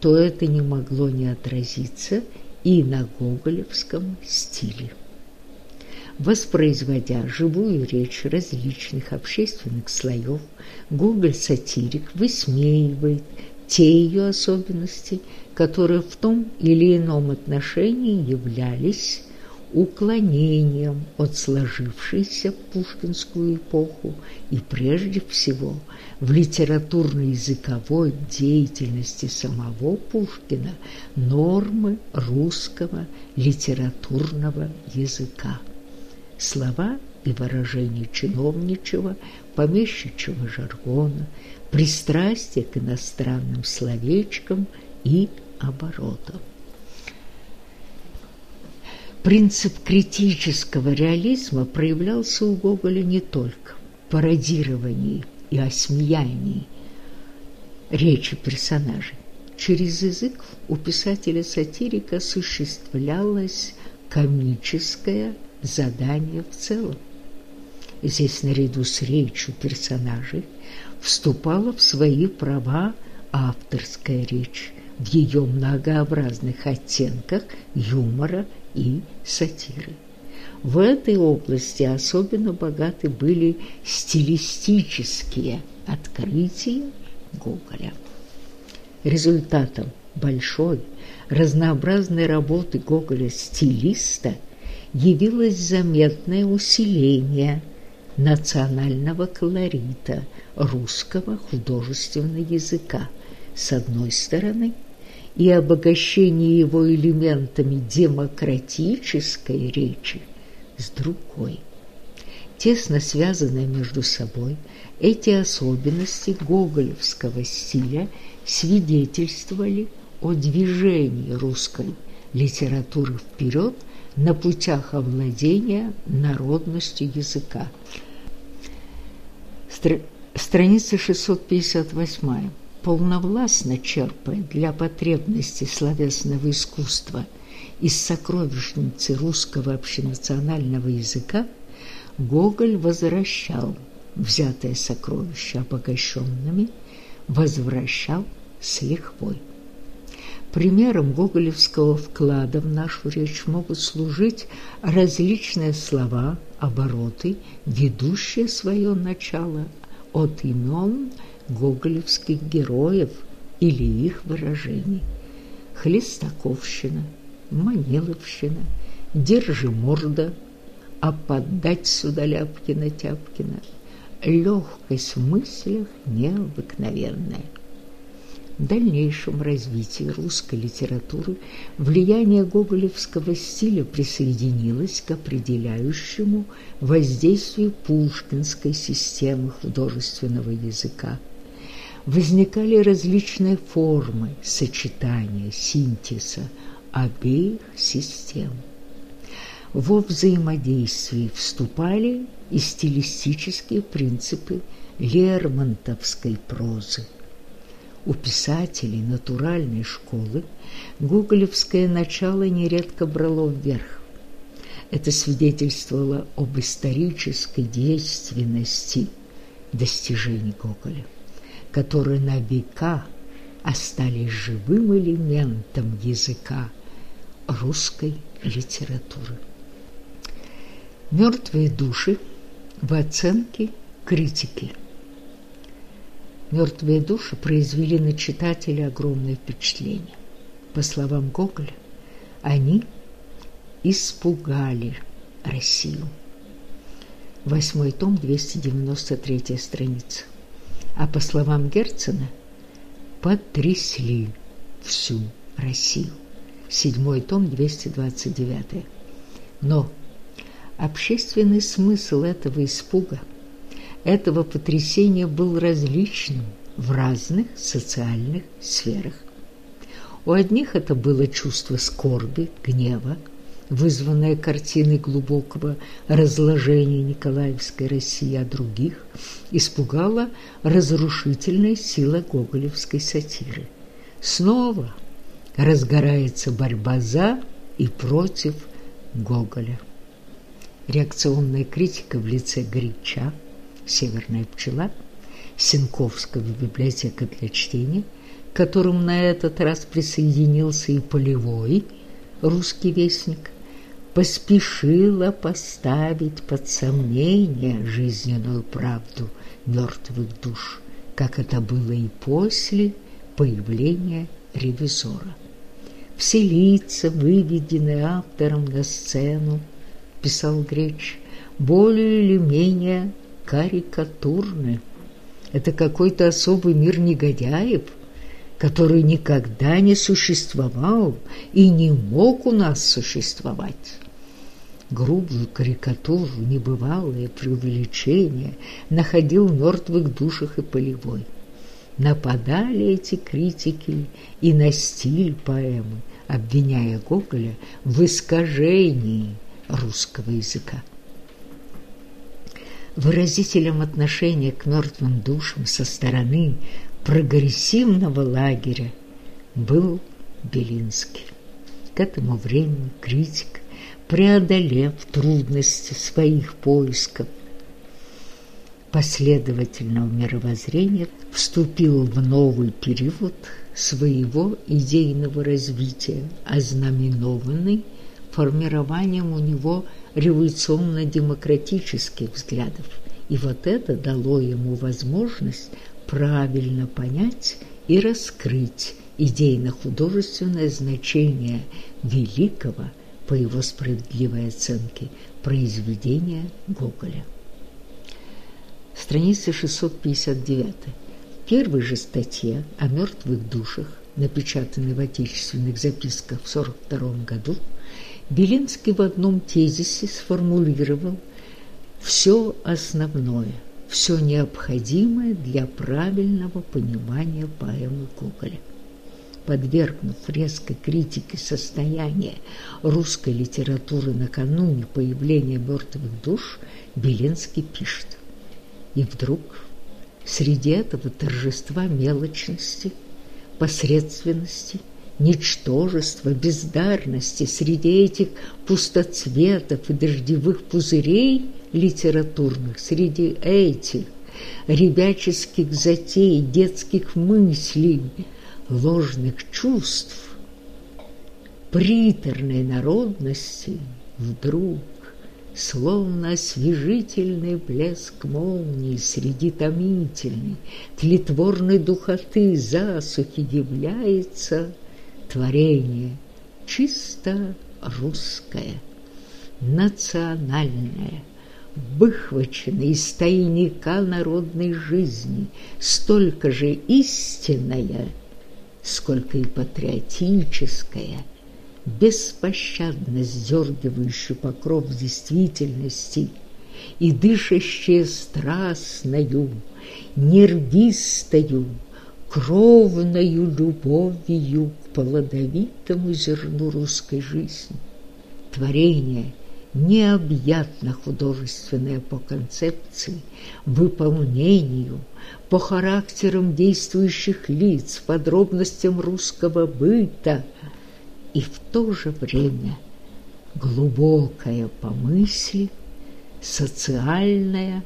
то это не могло не отразиться и на гоголевском стиле. Воспроизводя живую речь различных общественных слоев, Гоголь-сатирик высмеивает те ее особенности, которые в том или ином отношении являлись уклонением от сложившейся в пушкинскую эпоху и прежде всего в литературно-языковой деятельности самого Пушкина нормы русского литературного языка. Слова и выражения чиновничего, помещичьего жаргона – пристрастие к иностранным словечкам и оборотам. Принцип критического реализма проявлялся у Гоголя не только в пародировании и осмеянии речи персонажей. Через язык у писателя-сатирика осуществлялось комическое задание в целом. Здесь наряду с речью персонажей вступала в свои права авторская речь в ее многообразных оттенках юмора и сатиры. В этой области особенно богаты были стилистические открытия Гоголя. Результатом большой, разнообразной работы Гоголя-стилиста явилось заметное усиление национального колорита русского художественного языка с одной стороны и обогащение его элементами демократической речи с другой. Тесно связанные между собой, эти особенности гоголевского стиля свидетельствовали о движении русской литературы вперед на путях овладения народностью языка. Стр... Страница 658 полновластно черпая для потребностей словесного искусства из сокровищницы русского общенационального языка, Гоголь возвращал взятое сокровище обогащенными, возвращал с лихвой. Примером гоголевского вклада в нашу речь могут служить различные слова, обороты, ведущие свое начало от имен гоголевских героев или их выражений. Хлестаковщина, Маниловщина, Держиморда, а поддать сюда Ляпкина-Тяпкина. Легкость в мыслях необыкновенная. Дальнейшем развитии русской литературы влияние гоголевского стиля присоединилось к определяющему воздействию пушкинской системы художественного языка – возникали различные формы сочетания, синтеза обеих систем. Во взаимодействии вступали и стилистические принципы лермонтовской прозы. У писателей натуральной школы гоголевское начало нередко брало вверх. Это свидетельствовало об исторической действенности достижений Гоголя которые на века остались живым элементом языка русской литературы. Мертвые души в оценке критики. Мертвые души произвели на читателя огромное впечатление. По словам Гоголя, они испугали Россию. Восьмой том, 293 страница а по словам Герцена, потрясли всю Россию. Седьмой том, 229. Но общественный смысл этого испуга, этого потрясения был различным в разных социальных сферах. У одних это было чувство скорби, гнева, вызванная картиной глубокого разложения Николаевской России, а других испугала разрушительная сила гоголевской сатиры. Снова разгорается борьба за и против Гоголя. Реакционная критика в лице Грича, «Северная пчела», Сенковского библиотека для чтения, к которым на этот раз присоединился и Полевой, русский вестник, поспешила поставить под сомнение жизненную правду мертвых душ, как это было и после появления ревизора. Все лица, выведенные автором на сцену, писал Греч, более или менее карикатурны. Это какой-то особый мир негодяев, который никогда не существовал и не мог у нас существовать грубую карикатуру, небывалое преувеличение находил в мертвых душах и полевой. Нападали эти критики и на стиль поэмы, обвиняя Гоголя в искажении русского языка. Выразителем отношения к мертвым душам со стороны прогрессивного лагеря был Белинский. К этому времени критик, преодолев трудности своих поисков последовательного мировоззрения, вступил в новый период своего идейного развития, ознаменованный формированием у него революционно-демократических взглядов. И вот это дало ему возможность правильно понять и раскрыть идейно-художественное значение великого, по его справедливой оценке, произведения Гоголя. Страница 659. В первой же статье о мертвых душах, напечатанной в отечественных записках в 1942 году, Белинский в одном тезисе сформулировал все основное, все необходимое для правильного понимания поэмы Гоголя подвергнув резкой критике состояния русской литературы накануне появления мертвых душ, Белинский пишет. И вдруг среди этого торжества мелочности, посредственности, ничтожества, бездарности, среди этих пустоцветов и дождевых пузырей литературных, среди этих ребяческих затей, детских мыслей – ложных чувств, приторной народности вдруг, словно освежительный блеск молнии среди томительной, тлетворной духоты засухи является творение чисто русское, национальное, выхваченное из тайника народной жизни, столько же истинное – сколько и патриотическая, беспощадно сдергивающая покров действительности и дышащая страстною, нервистою, кровною любовью плодовитому зерну русской жизни. Творение необъятно художественное по концепции, выполнению – по характерам действующих лиц, подробностям русского быта и в то же время глубокая по мысли, социальная,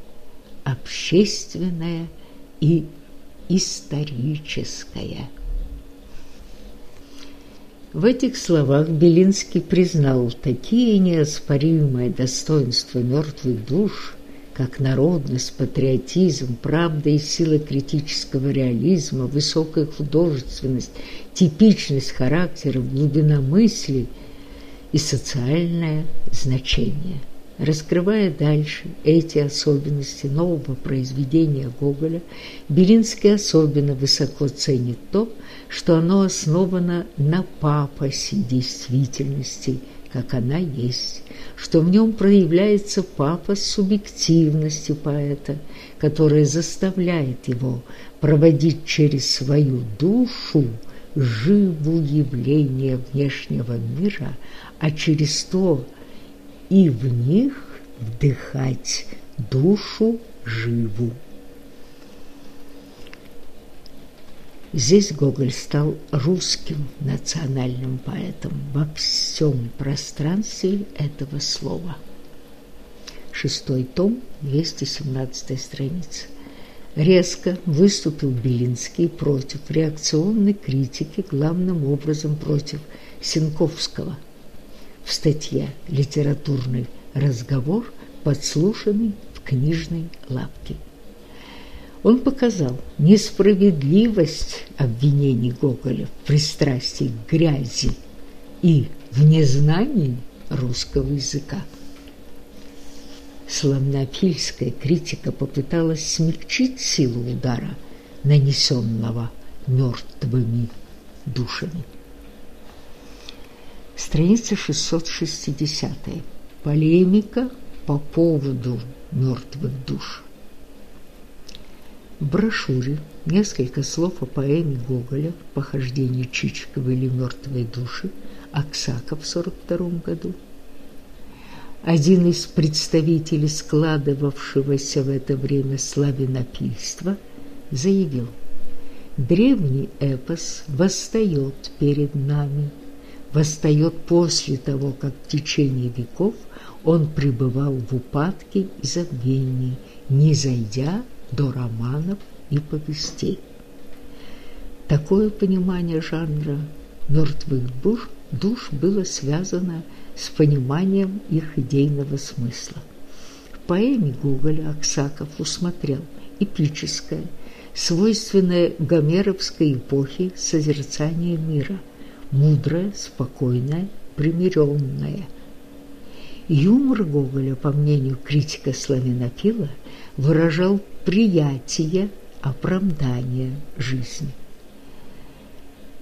общественная и историческая. В этих словах Белинский признал такие неоспоримые достоинства мертвых душ – как народность, патриотизм, правда и сила критического реализма, высокая художественность, типичность характера, глубина мысли и социальное значение. Раскрывая дальше эти особенности нового произведения Гоголя, Белинский особенно высоко ценит то, что оно основано на папосе действительности – как она есть, что в нем проявляется пафос субъективности поэта, которая заставляет его проводить через свою душу живу явление внешнего мира, а через то и в них вдыхать душу живу. Здесь Гоголь стал русским национальным поэтом во всем пространстве этого слова. Шестой том, 217 страница. Резко выступил Белинский против реакционной критики, главным образом против Сенковского. В статье «Литературный разговор», подслушанный в книжной лавке. Он показал несправедливость обвинений Гоголя в пристрастии к грязи и в незнании русского языка. Славнофильская критика попыталась смягчить силу удара, нанесенного мертвыми душами. Страница 660. Полемика по поводу мертвых душ. В брошюре несколько слов о поэме Гоголя «Похождение Чичикова или мертвые души» Аксаков в 42 году. Один из представителей складывавшегося в это время славянопийства заявил «Древний эпос восстает перед нами, восстает после того, как в течение веков он пребывал в упадке и забвении, не зайдя до романов и повестей. Такое понимание жанра мертвых душ, душ было связано с пониманием их идейного смысла. В поэме Гоголя Аксаков усмотрел эпическое, свойственное гомеровской эпохе созерцание мира, мудрое, спокойное, примиренное. Юмор Гоголя, по мнению критика славянофила, выражал приятие, оправдание жизни.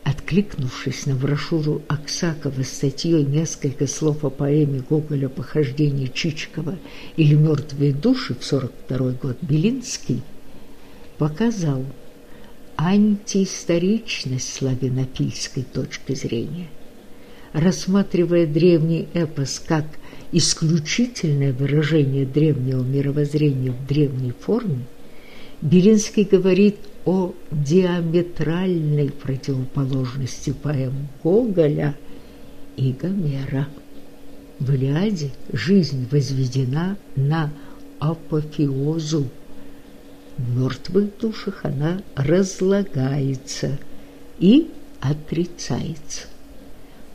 Откликнувшись на брошюру Аксакова статьей «Несколько слов о поэме Гоголя «Похождение Чичикова» или «Мертвые души» в 42 год, Белинский показал антиисторичность славянопильской точки зрения. Рассматривая древний эпос как исключительное выражение древнего мировоззрения в древней форме, Белинский говорит о диаметральной противоположности поэм Гоголя и Гомера. В Илиаде жизнь возведена на апофеозу. Мертвых душах она разлагается и отрицается.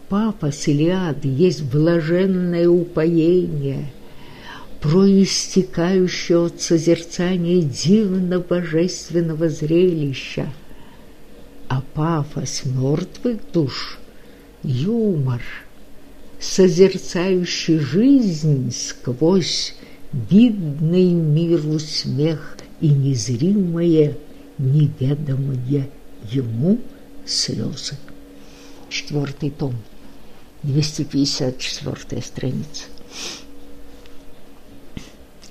Пафос Илиады есть блаженное упоение – проистекающее от созерцания дивно-божественного зрелища, а пафос мертвых душ — юмор, созерцающий жизнь сквозь видный миру смех и незримое, неведомое ему слезы. Четвертый том, 254 страница.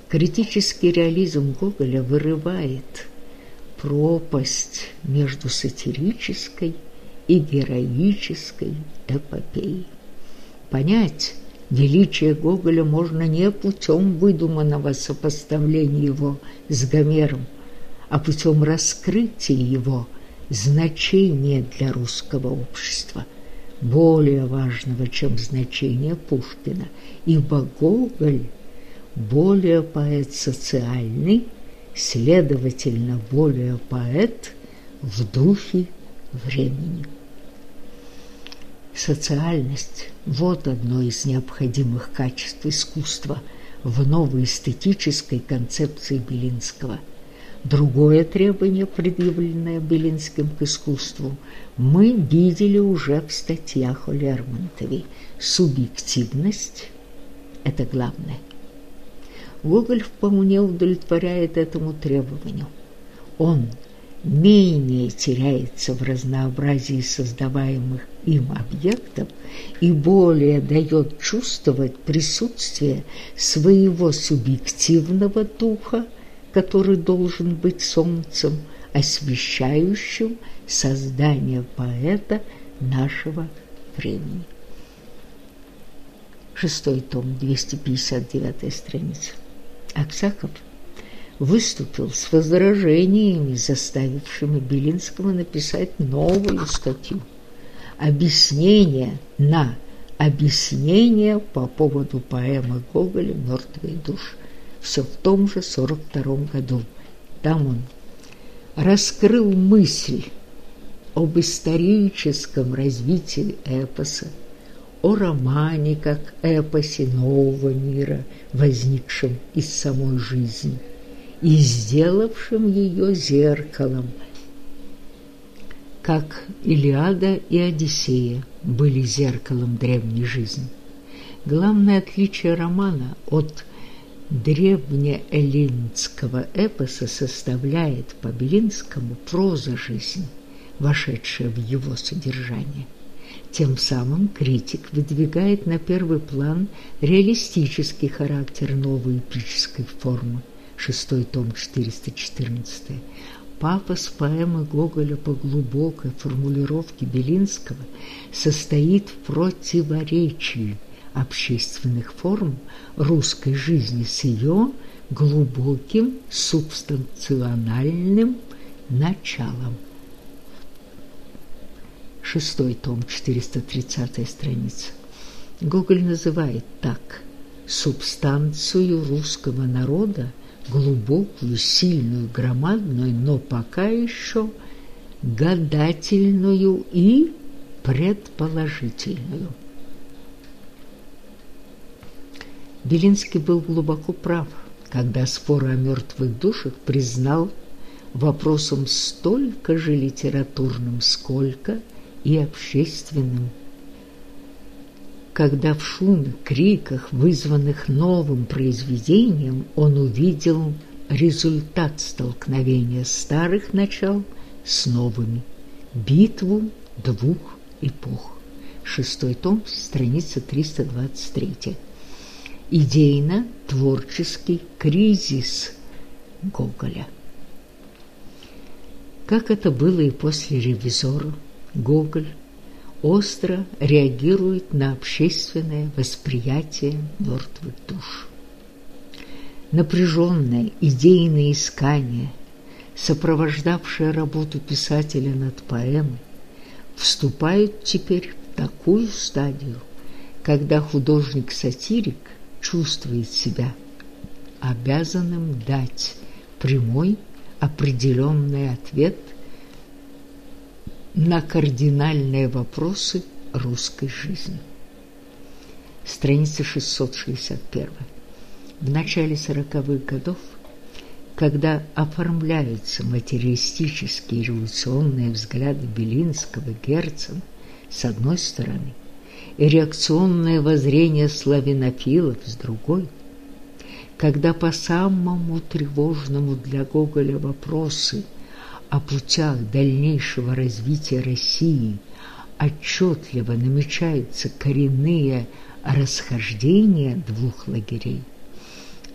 Критический реализм Гоголя вырывает пропасть между сатирической и героической эпопеей. Понять величие Гоголя можно не путем выдуманного сопоставления его с Гомером, а путем раскрытия его значения для русского общества, более важного, чем значение Пушкина, ибо Гоголь – более поэт социальный, следовательно, более поэт в духе времени. Социальность – вот одно из необходимых качеств искусства в новой эстетической концепции Белинского. Другое требование, предъявленное Белинским к искусству, мы видели уже в статьях о Лермонтове. Субъективность – это главное – Гоголь вполне удовлетворяет этому требованию. Он менее теряется в разнообразии создаваемых им объектов и более дает чувствовать присутствие своего субъективного духа, который должен быть солнцем, освещающим создание поэта нашего времени. Шестой том, 259 страница. Аксаков выступил с возражениями, заставившими Белинского написать новую статью «Объяснение на объяснение по поводу поэмы Гоголя «Мертвые души». Все в том же 42 году. Там он раскрыл мысль об историческом развитии эпоса, о романе как эпосе нового мира, возникшем из самой жизни и сделавшем ее зеркалом, как Илиада и Одиссея были зеркалом древней жизни. Главное отличие романа от древнеэллинского эпоса составляет по Белинскому проза жизни, вошедшая в его содержание – тем самым критик выдвигает на первый план реалистический характер новой эпической формы, шестой том 414, Пафос поэмы Гоголя по глубокой формулировке Белинского состоит в противоречии общественных форм русской жизни с ее глубоким субстанциональным началом. Шестой том, 430 страница. Гоголь называет так субстанцию русского народа глубокую, сильную, громадную, но пока еще гадательную и предположительную. Белинский был глубоко прав, когда споры о мертвых душах признал вопросом столько же литературным, сколько и общественным. Когда в шуме, криках, вызванных новым произведением, он увидел результат столкновения старых начал с новыми, битву двух эпох. Шестой том, страница 323. Идейно-творческий кризис Гоголя. Как это было и после «Ревизора», Гоголь остро реагирует на общественное восприятие мертвых душ. Напряженное идейное искание, сопровождавшее работу писателя над поэмой, вступают теперь в такую стадию, когда художник-сатирик чувствует себя обязанным дать прямой определенный ответ на кардинальные вопросы русской жизни. Страница 661. В начале сороковых годов, когда оформляются материалистические революционные взгляды Белинского Герцена с одной стороны и реакционное воззрение славянофилов с другой, когда по самому тревожному для Гоголя вопросы о путях дальнейшего развития России отчетливо намечаются коренные расхождения двух лагерей.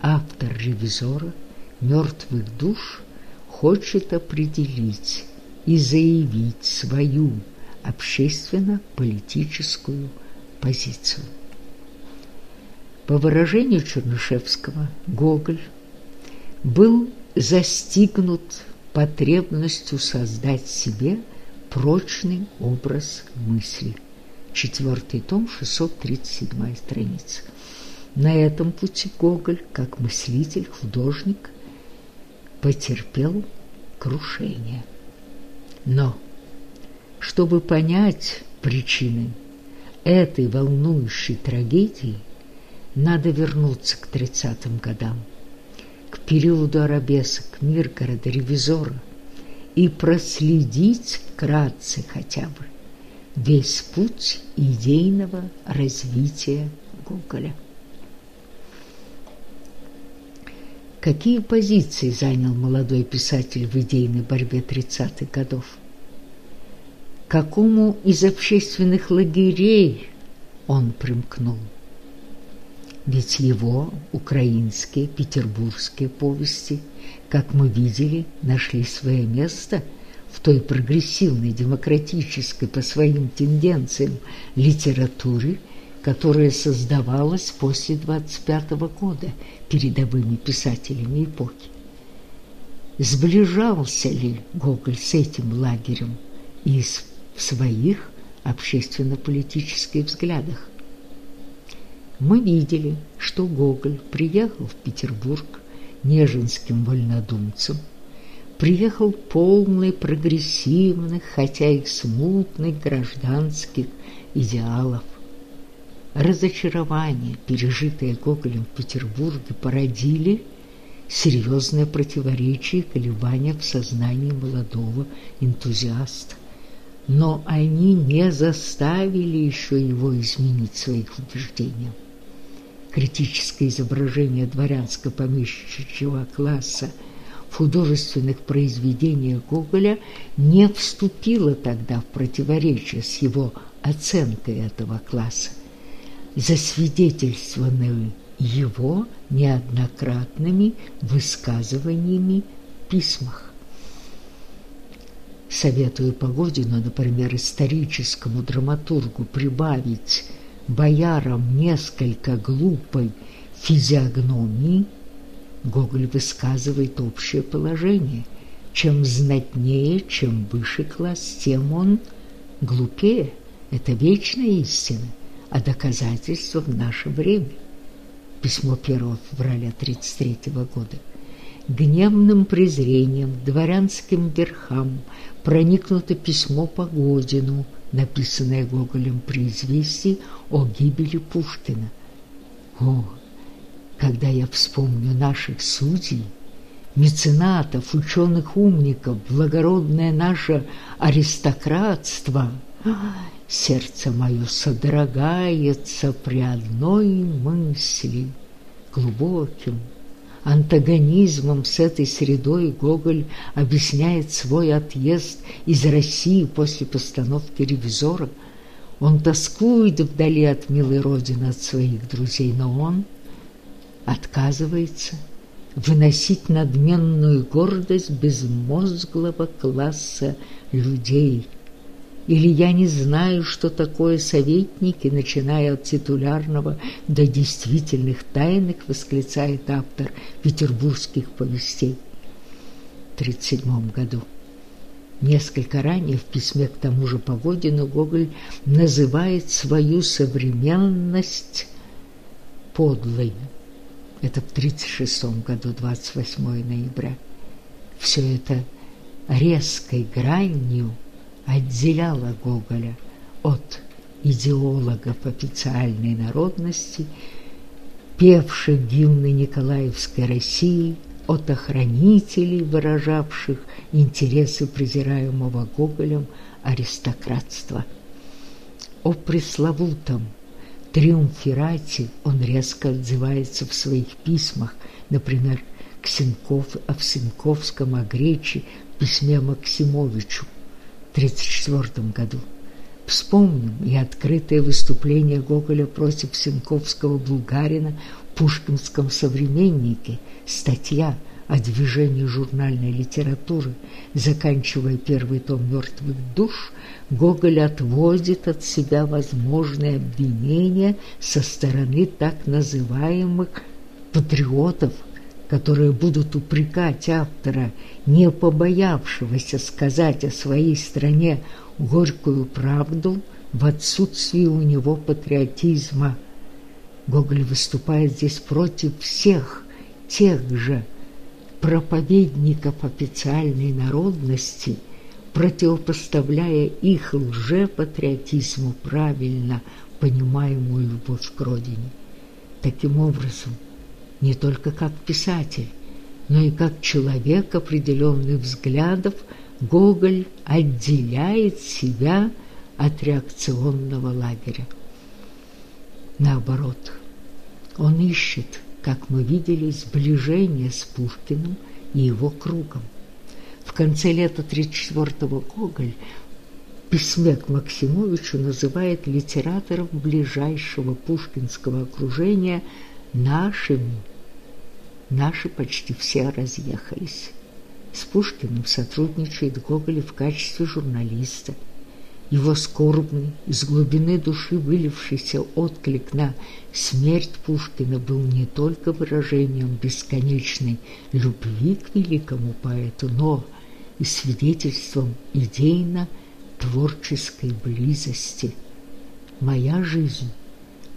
Автор «Ревизора» «Мертвых душ» хочет определить и заявить свою общественно-политическую позицию. По выражению Чернышевского, Гоголь был застигнут потребностью создать себе прочный образ мысли. Четвертый том, 637 страница. На этом пути Гоголь, как мыслитель, художник, потерпел крушение. Но, чтобы понять причины этой волнующей трагедии, надо вернуться к тридцатым годам к периоду арабесок, Миргорода, Ревизора и проследить вкратце хотя бы весь путь идейного развития Гоголя. Какие позиции занял молодой писатель в идейной борьбе 30-х годов? К какому из общественных лагерей он примкнул? Ведь его украинские, петербургские повести, как мы видели, нашли свое место в той прогрессивной, демократической по своим тенденциям литературе, которая создавалась после 25 -го года передовыми писателями эпохи. Сближался ли Гоголь с этим лагерем и в своих общественно-политических взглядах? Мы видели, что Гоголь приехал в Петербург неженским вольнодумцем, приехал полный прогрессивных, хотя и смутных гражданских идеалов. Разочарование, пережитое Гоголем в Петербурге, породили серьезное противоречие и колебания в сознании молодого энтузиаста. Но они не заставили еще его изменить своих убеждений критическое изображение дворянско-помещичьего класса в художественных произведениях Гоголя не вступило тогда в противоречие с его оценкой этого класса, засвидетельствованной его неоднократными высказываниями в письмах. Советую Погодину, например, историческому драматургу прибавить боярам несколько глупой физиогномии, Гоголь высказывает общее положение. Чем знатнее, чем выше класс, тем он глупее. Это вечная истина, а доказательство в наше время. Письмо 1 февраля 1933 года. Гневным презрением дворянским верхам проникнуто письмо Погодину, написанное Гоголем при известии о гибели Пушкина. О, когда я вспомню наших судей, меценатов, ученых-умников, благородное наше аристократство, сердце мое содрогается при одной мысли, глубоким антагонизмом с этой средой Гоголь объясняет свой отъезд из России после постановки «Ревизора». Он тоскует вдали от милой родины, от своих друзей, но он отказывается выносить надменную гордость безмозглого класса людей. Или я не знаю, что такое советники, начиная от титулярного до действительных тайных, восклицает автор петербургских повестей в 1937 году. Несколько ранее в письме к тому же Погодину Гоголь называет свою современность подлой. Это в 1936 году, 28 ноября. Все это резкой гранью отделяло Гоголя от идеологов официальной народности, певших гимны Николаевской России, от охранителей, выражавших интересы презираемого Гоголем аристократства. О пресловутом триумфирате он резко отзывается в своих письмах, например, к Сенков, о Сенковском, о Гречи, в письме Максимовичу 1934 году. Вспомним и открытое выступление Гоголя против Сенковского булгарина в Пушкинском «Современнике», статья о движении журнальной литературы, заканчивая первый том «Мертвых душ», Гоголь отводит от себя возможные обвинения со стороны так называемых патриотов, которые будут упрекать автора, не побоявшегося сказать о своей стране горькую правду в отсутствии у него патриотизма. Гоголь выступает здесь против всех тех же проповедников официальной народности – противопоставляя их лжепатриотизму правильно понимаемую любовь к родине. Таким образом, не только как писатель, но и как человек определенных взглядов, Гоголь отделяет себя от реакционного лагеря. Наоборот, он ищет, как мы видели, сближение с Пушкиным и его кругом. В конце лета 1934 Гоголь в письме к Максимовичу называет литераторов ближайшего пушкинского окружения нашими. Наши почти все разъехались. С Пушкиным сотрудничает Гоголь в качестве журналиста. Его скорбный, из глубины души вылившийся отклик на смерть Пушкина был не только выражением бесконечной любви к великому поэту, но и свидетельством идейно-творческой близости. «Моя жизнь,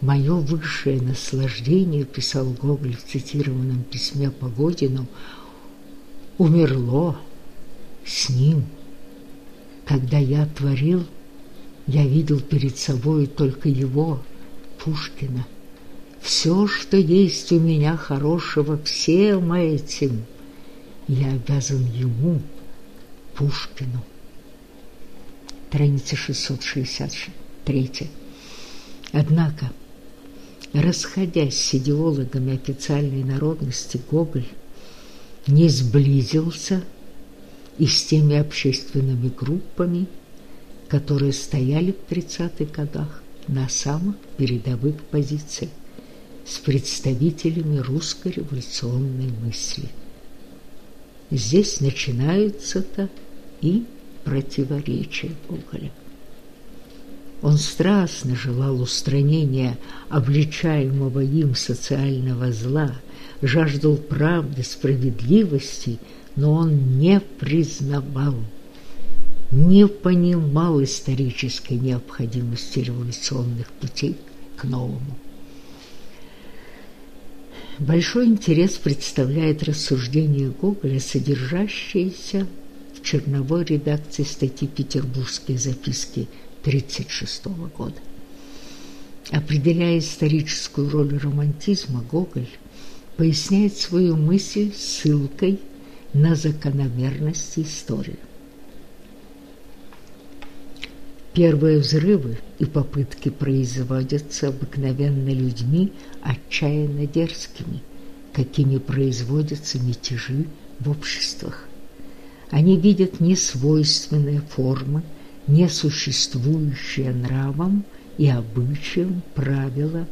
мое высшее наслаждение», писал Гоголь в цитированном письме Погодину, умерло с ним. Когда я творил, я видел перед собой только его, Пушкина. Все, что есть у меня хорошего, всем этим я обязан ему – Пушкину. Страница 663. Однако, расходясь с идеологами официальной народности, Гоголь не сблизился и с теми общественными группами, которые стояли в 30-х годах на самых передовых позициях с представителями русской революционной мысли. Здесь начинаются-то и противоречия Гоголя. Он страстно желал устранения обличаемого им социального зла, жаждал правды, справедливости, но он не признавал, не понимал исторической необходимости революционных путей к новому. Большой интерес представляет рассуждение Гоголя, содержащееся в черновой редакции статьи «Петербургские записки» 1936 года. Определяя историческую роль романтизма, Гоголь поясняет свою мысль ссылкой на закономерности истории. Первые взрывы и попытки производятся обыкновенно людьми отчаянно дерзкими, какими производятся мятежи в обществах. Они видят несвойственные формы, несуществующие нравам и обычаям правила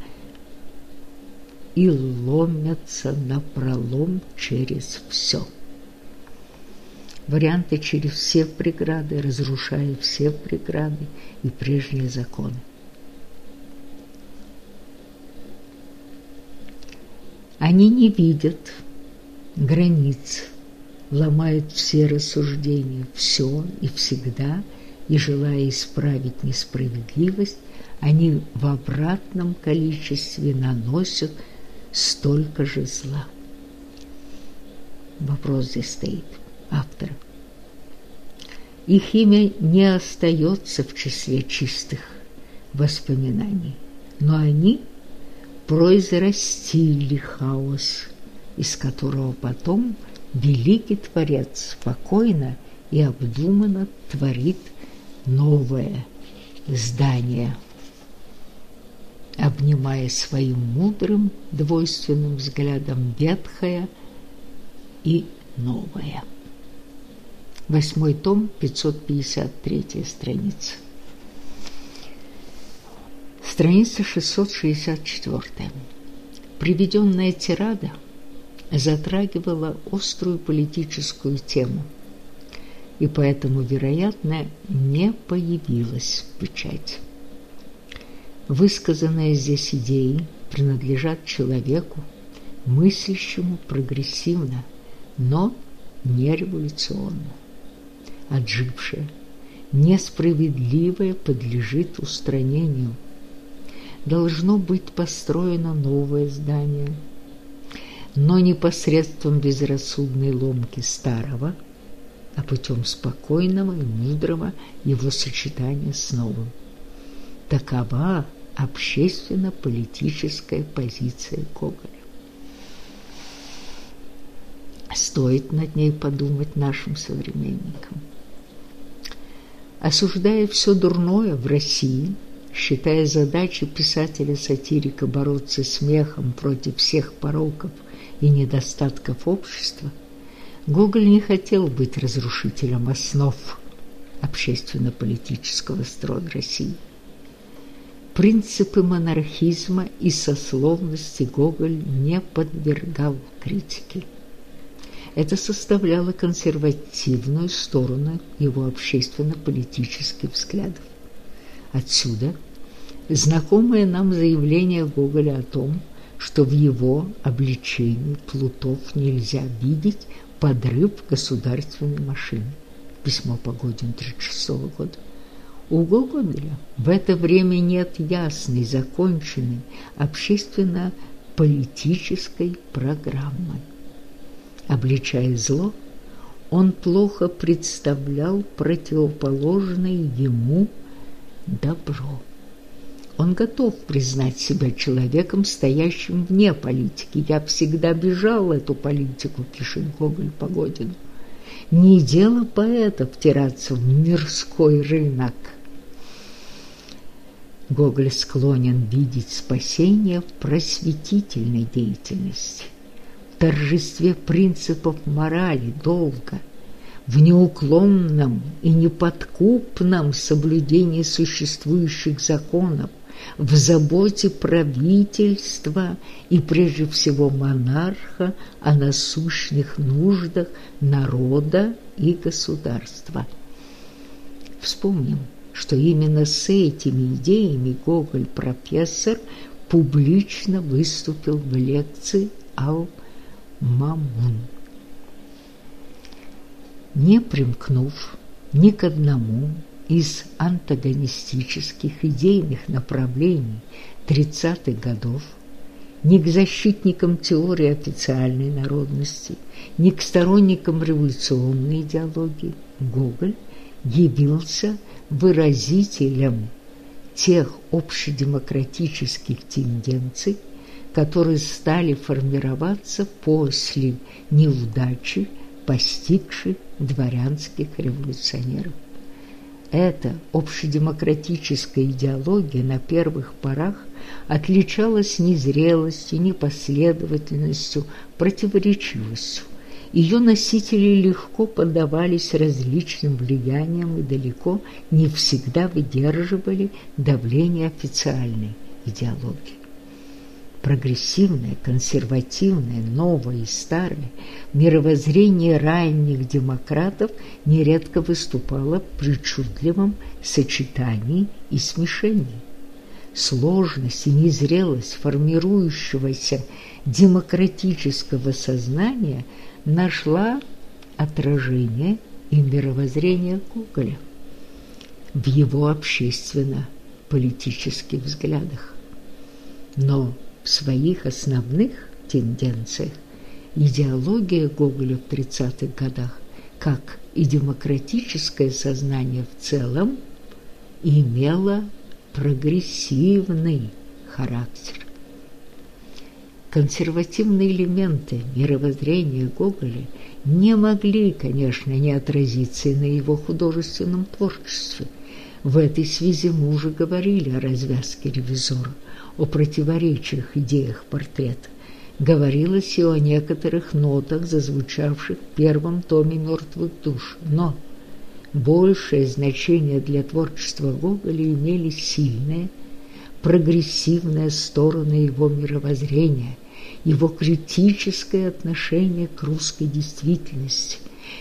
и ломятся на пролом через все варианты через все преграды, разрушая все преграды и прежние законы. Они не видят границ, ломают все рассуждения, все и всегда, и, желая исправить несправедливость, они в обратном количестве наносят столько же зла. Вопрос здесь стоит автора. Их имя не остается в числе чистых воспоминаний, но они произрастили хаос, из которого потом великий Творец спокойно и обдуманно творит новое здание, обнимая своим мудрым двойственным взглядом ветхое и новое. Восьмой том, 553 страница. Страница 664. Приведенная тирада затрагивала острую политическую тему и поэтому, вероятно, не появилась в печати. Высказанные здесь идеи принадлежат человеку, мыслящему прогрессивно, но не революционно отжившее, несправедливое подлежит устранению. Должно быть построено новое здание, но не посредством безрассудной ломки старого, а путем спокойного и мудрого его сочетания с новым. Такова общественно-политическая позиция Гоголя. Стоит над ней подумать нашим современникам осуждая все дурное в России, считая задачей писателя-сатирика бороться смехом против всех пороков и недостатков общества, Гоголь не хотел быть разрушителем основ общественно-политического строя России. Принципы монархизма и сословности Гоголь не подвергал критике. Это составляло консервативную сторону его общественно-политических взглядов. Отсюда знакомое нам заявление Гоголя о том, что в его обличении плутов нельзя видеть подрыв государственной машины. Письмо Погодин 36 года. У Гоголя в это время нет ясной, законченной общественно-политической программы обличая зло, он плохо представлял противоположное ему добро. Он готов признать себя человеком, стоящим вне политики. «Я всегда бежал эту политику», – пишет Гоголь Погодин. «Не дело поэта втираться в мирской рынок». Гоголь склонен видеть спасение в просветительной деятельности – торжестве принципов морали, долга, в неуклонном и неподкупном соблюдении существующих законов, в заботе правительства и прежде всего монарха о насущных нуждах народа и государства. вспомним, что именно с этими идеями Гоголь-профессор публично выступил в лекции «Ал-Мамун». Не примкнув ни к одному из антагонистических идейных направлений 30-х годов, ни к защитникам теории официальной народности, ни к сторонникам революционной идеологии, Гоголь явился выразителем тех общедемократических тенденций, которые стали формироваться после неудачи, постигших дворянских революционеров. Эта общедемократическая идеология на первых порах отличалась незрелостью, непоследовательностью, противоречивостью. Ее носители легко поддавались различным влияниям и далеко не всегда выдерживали давление официальной идеологии прогрессивное, консервативное, новое и старое, мировоззрение ранних демократов нередко выступало в причудливом сочетании и смешении. Сложность и незрелость формирующегося демократического сознания нашла отражение и мировоззрение Гоголя в его общественно-политических взглядах. Но своих основных тенденциях идеология Гоголя в 30-х годах, как и демократическое сознание в целом, имела прогрессивный характер. Консервативные элементы мировоззрения Гоголя не могли, конечно, не отразиться и на его художественном творчестве. В этой связи мы уже говорили о развязке ревизора – о противоречиях идеях портрета. Говорилось и о некоторых нотах, зазвучавших в первом томе «Мертвых душ». Но большее значение для творчества Гоголя имели сильные, прогрессивные стороны его мировоззрения, его критическое отношение к русской действительности,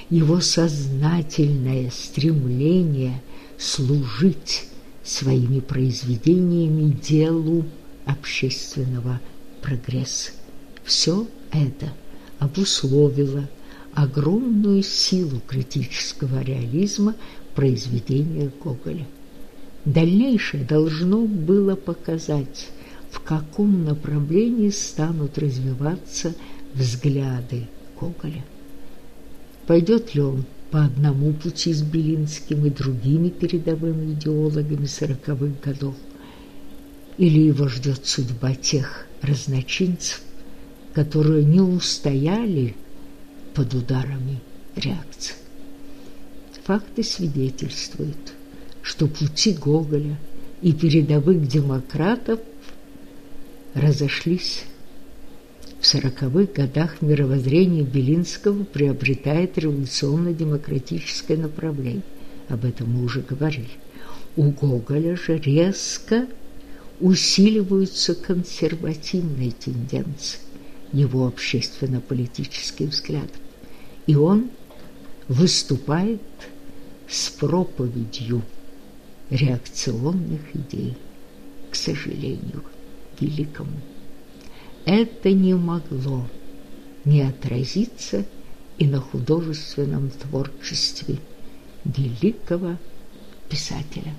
его сознательное стремление служить своими произведениями делу общественного прогресса. Все это обусловило огромную силу критического реализма произведения Гоголя. Дальнейшее должно было показать, в каком направлении станут развиваться взгляды Гоголя. Пойдет ли он по одному пути с Белинским и другими передовыми идеологами сороковых годов, или его ждет судьба тех разночинцев, которые не устояли под ударами реакции. Факты свидетельствуют, что пути Гоголя и передовых демократов разошлись. В сороковых годах мировоззрение Белинского приобретает революционно-демократическое направление. Об этом мы уже говорили. У Гоголя же резко усиливаются консервативные тенденции его общественно-политических взглядов, и он выступает с проповедью реакционных идей, к сожалению, великому. Это не могло не отразиться и на художественном творчестве великого писателя.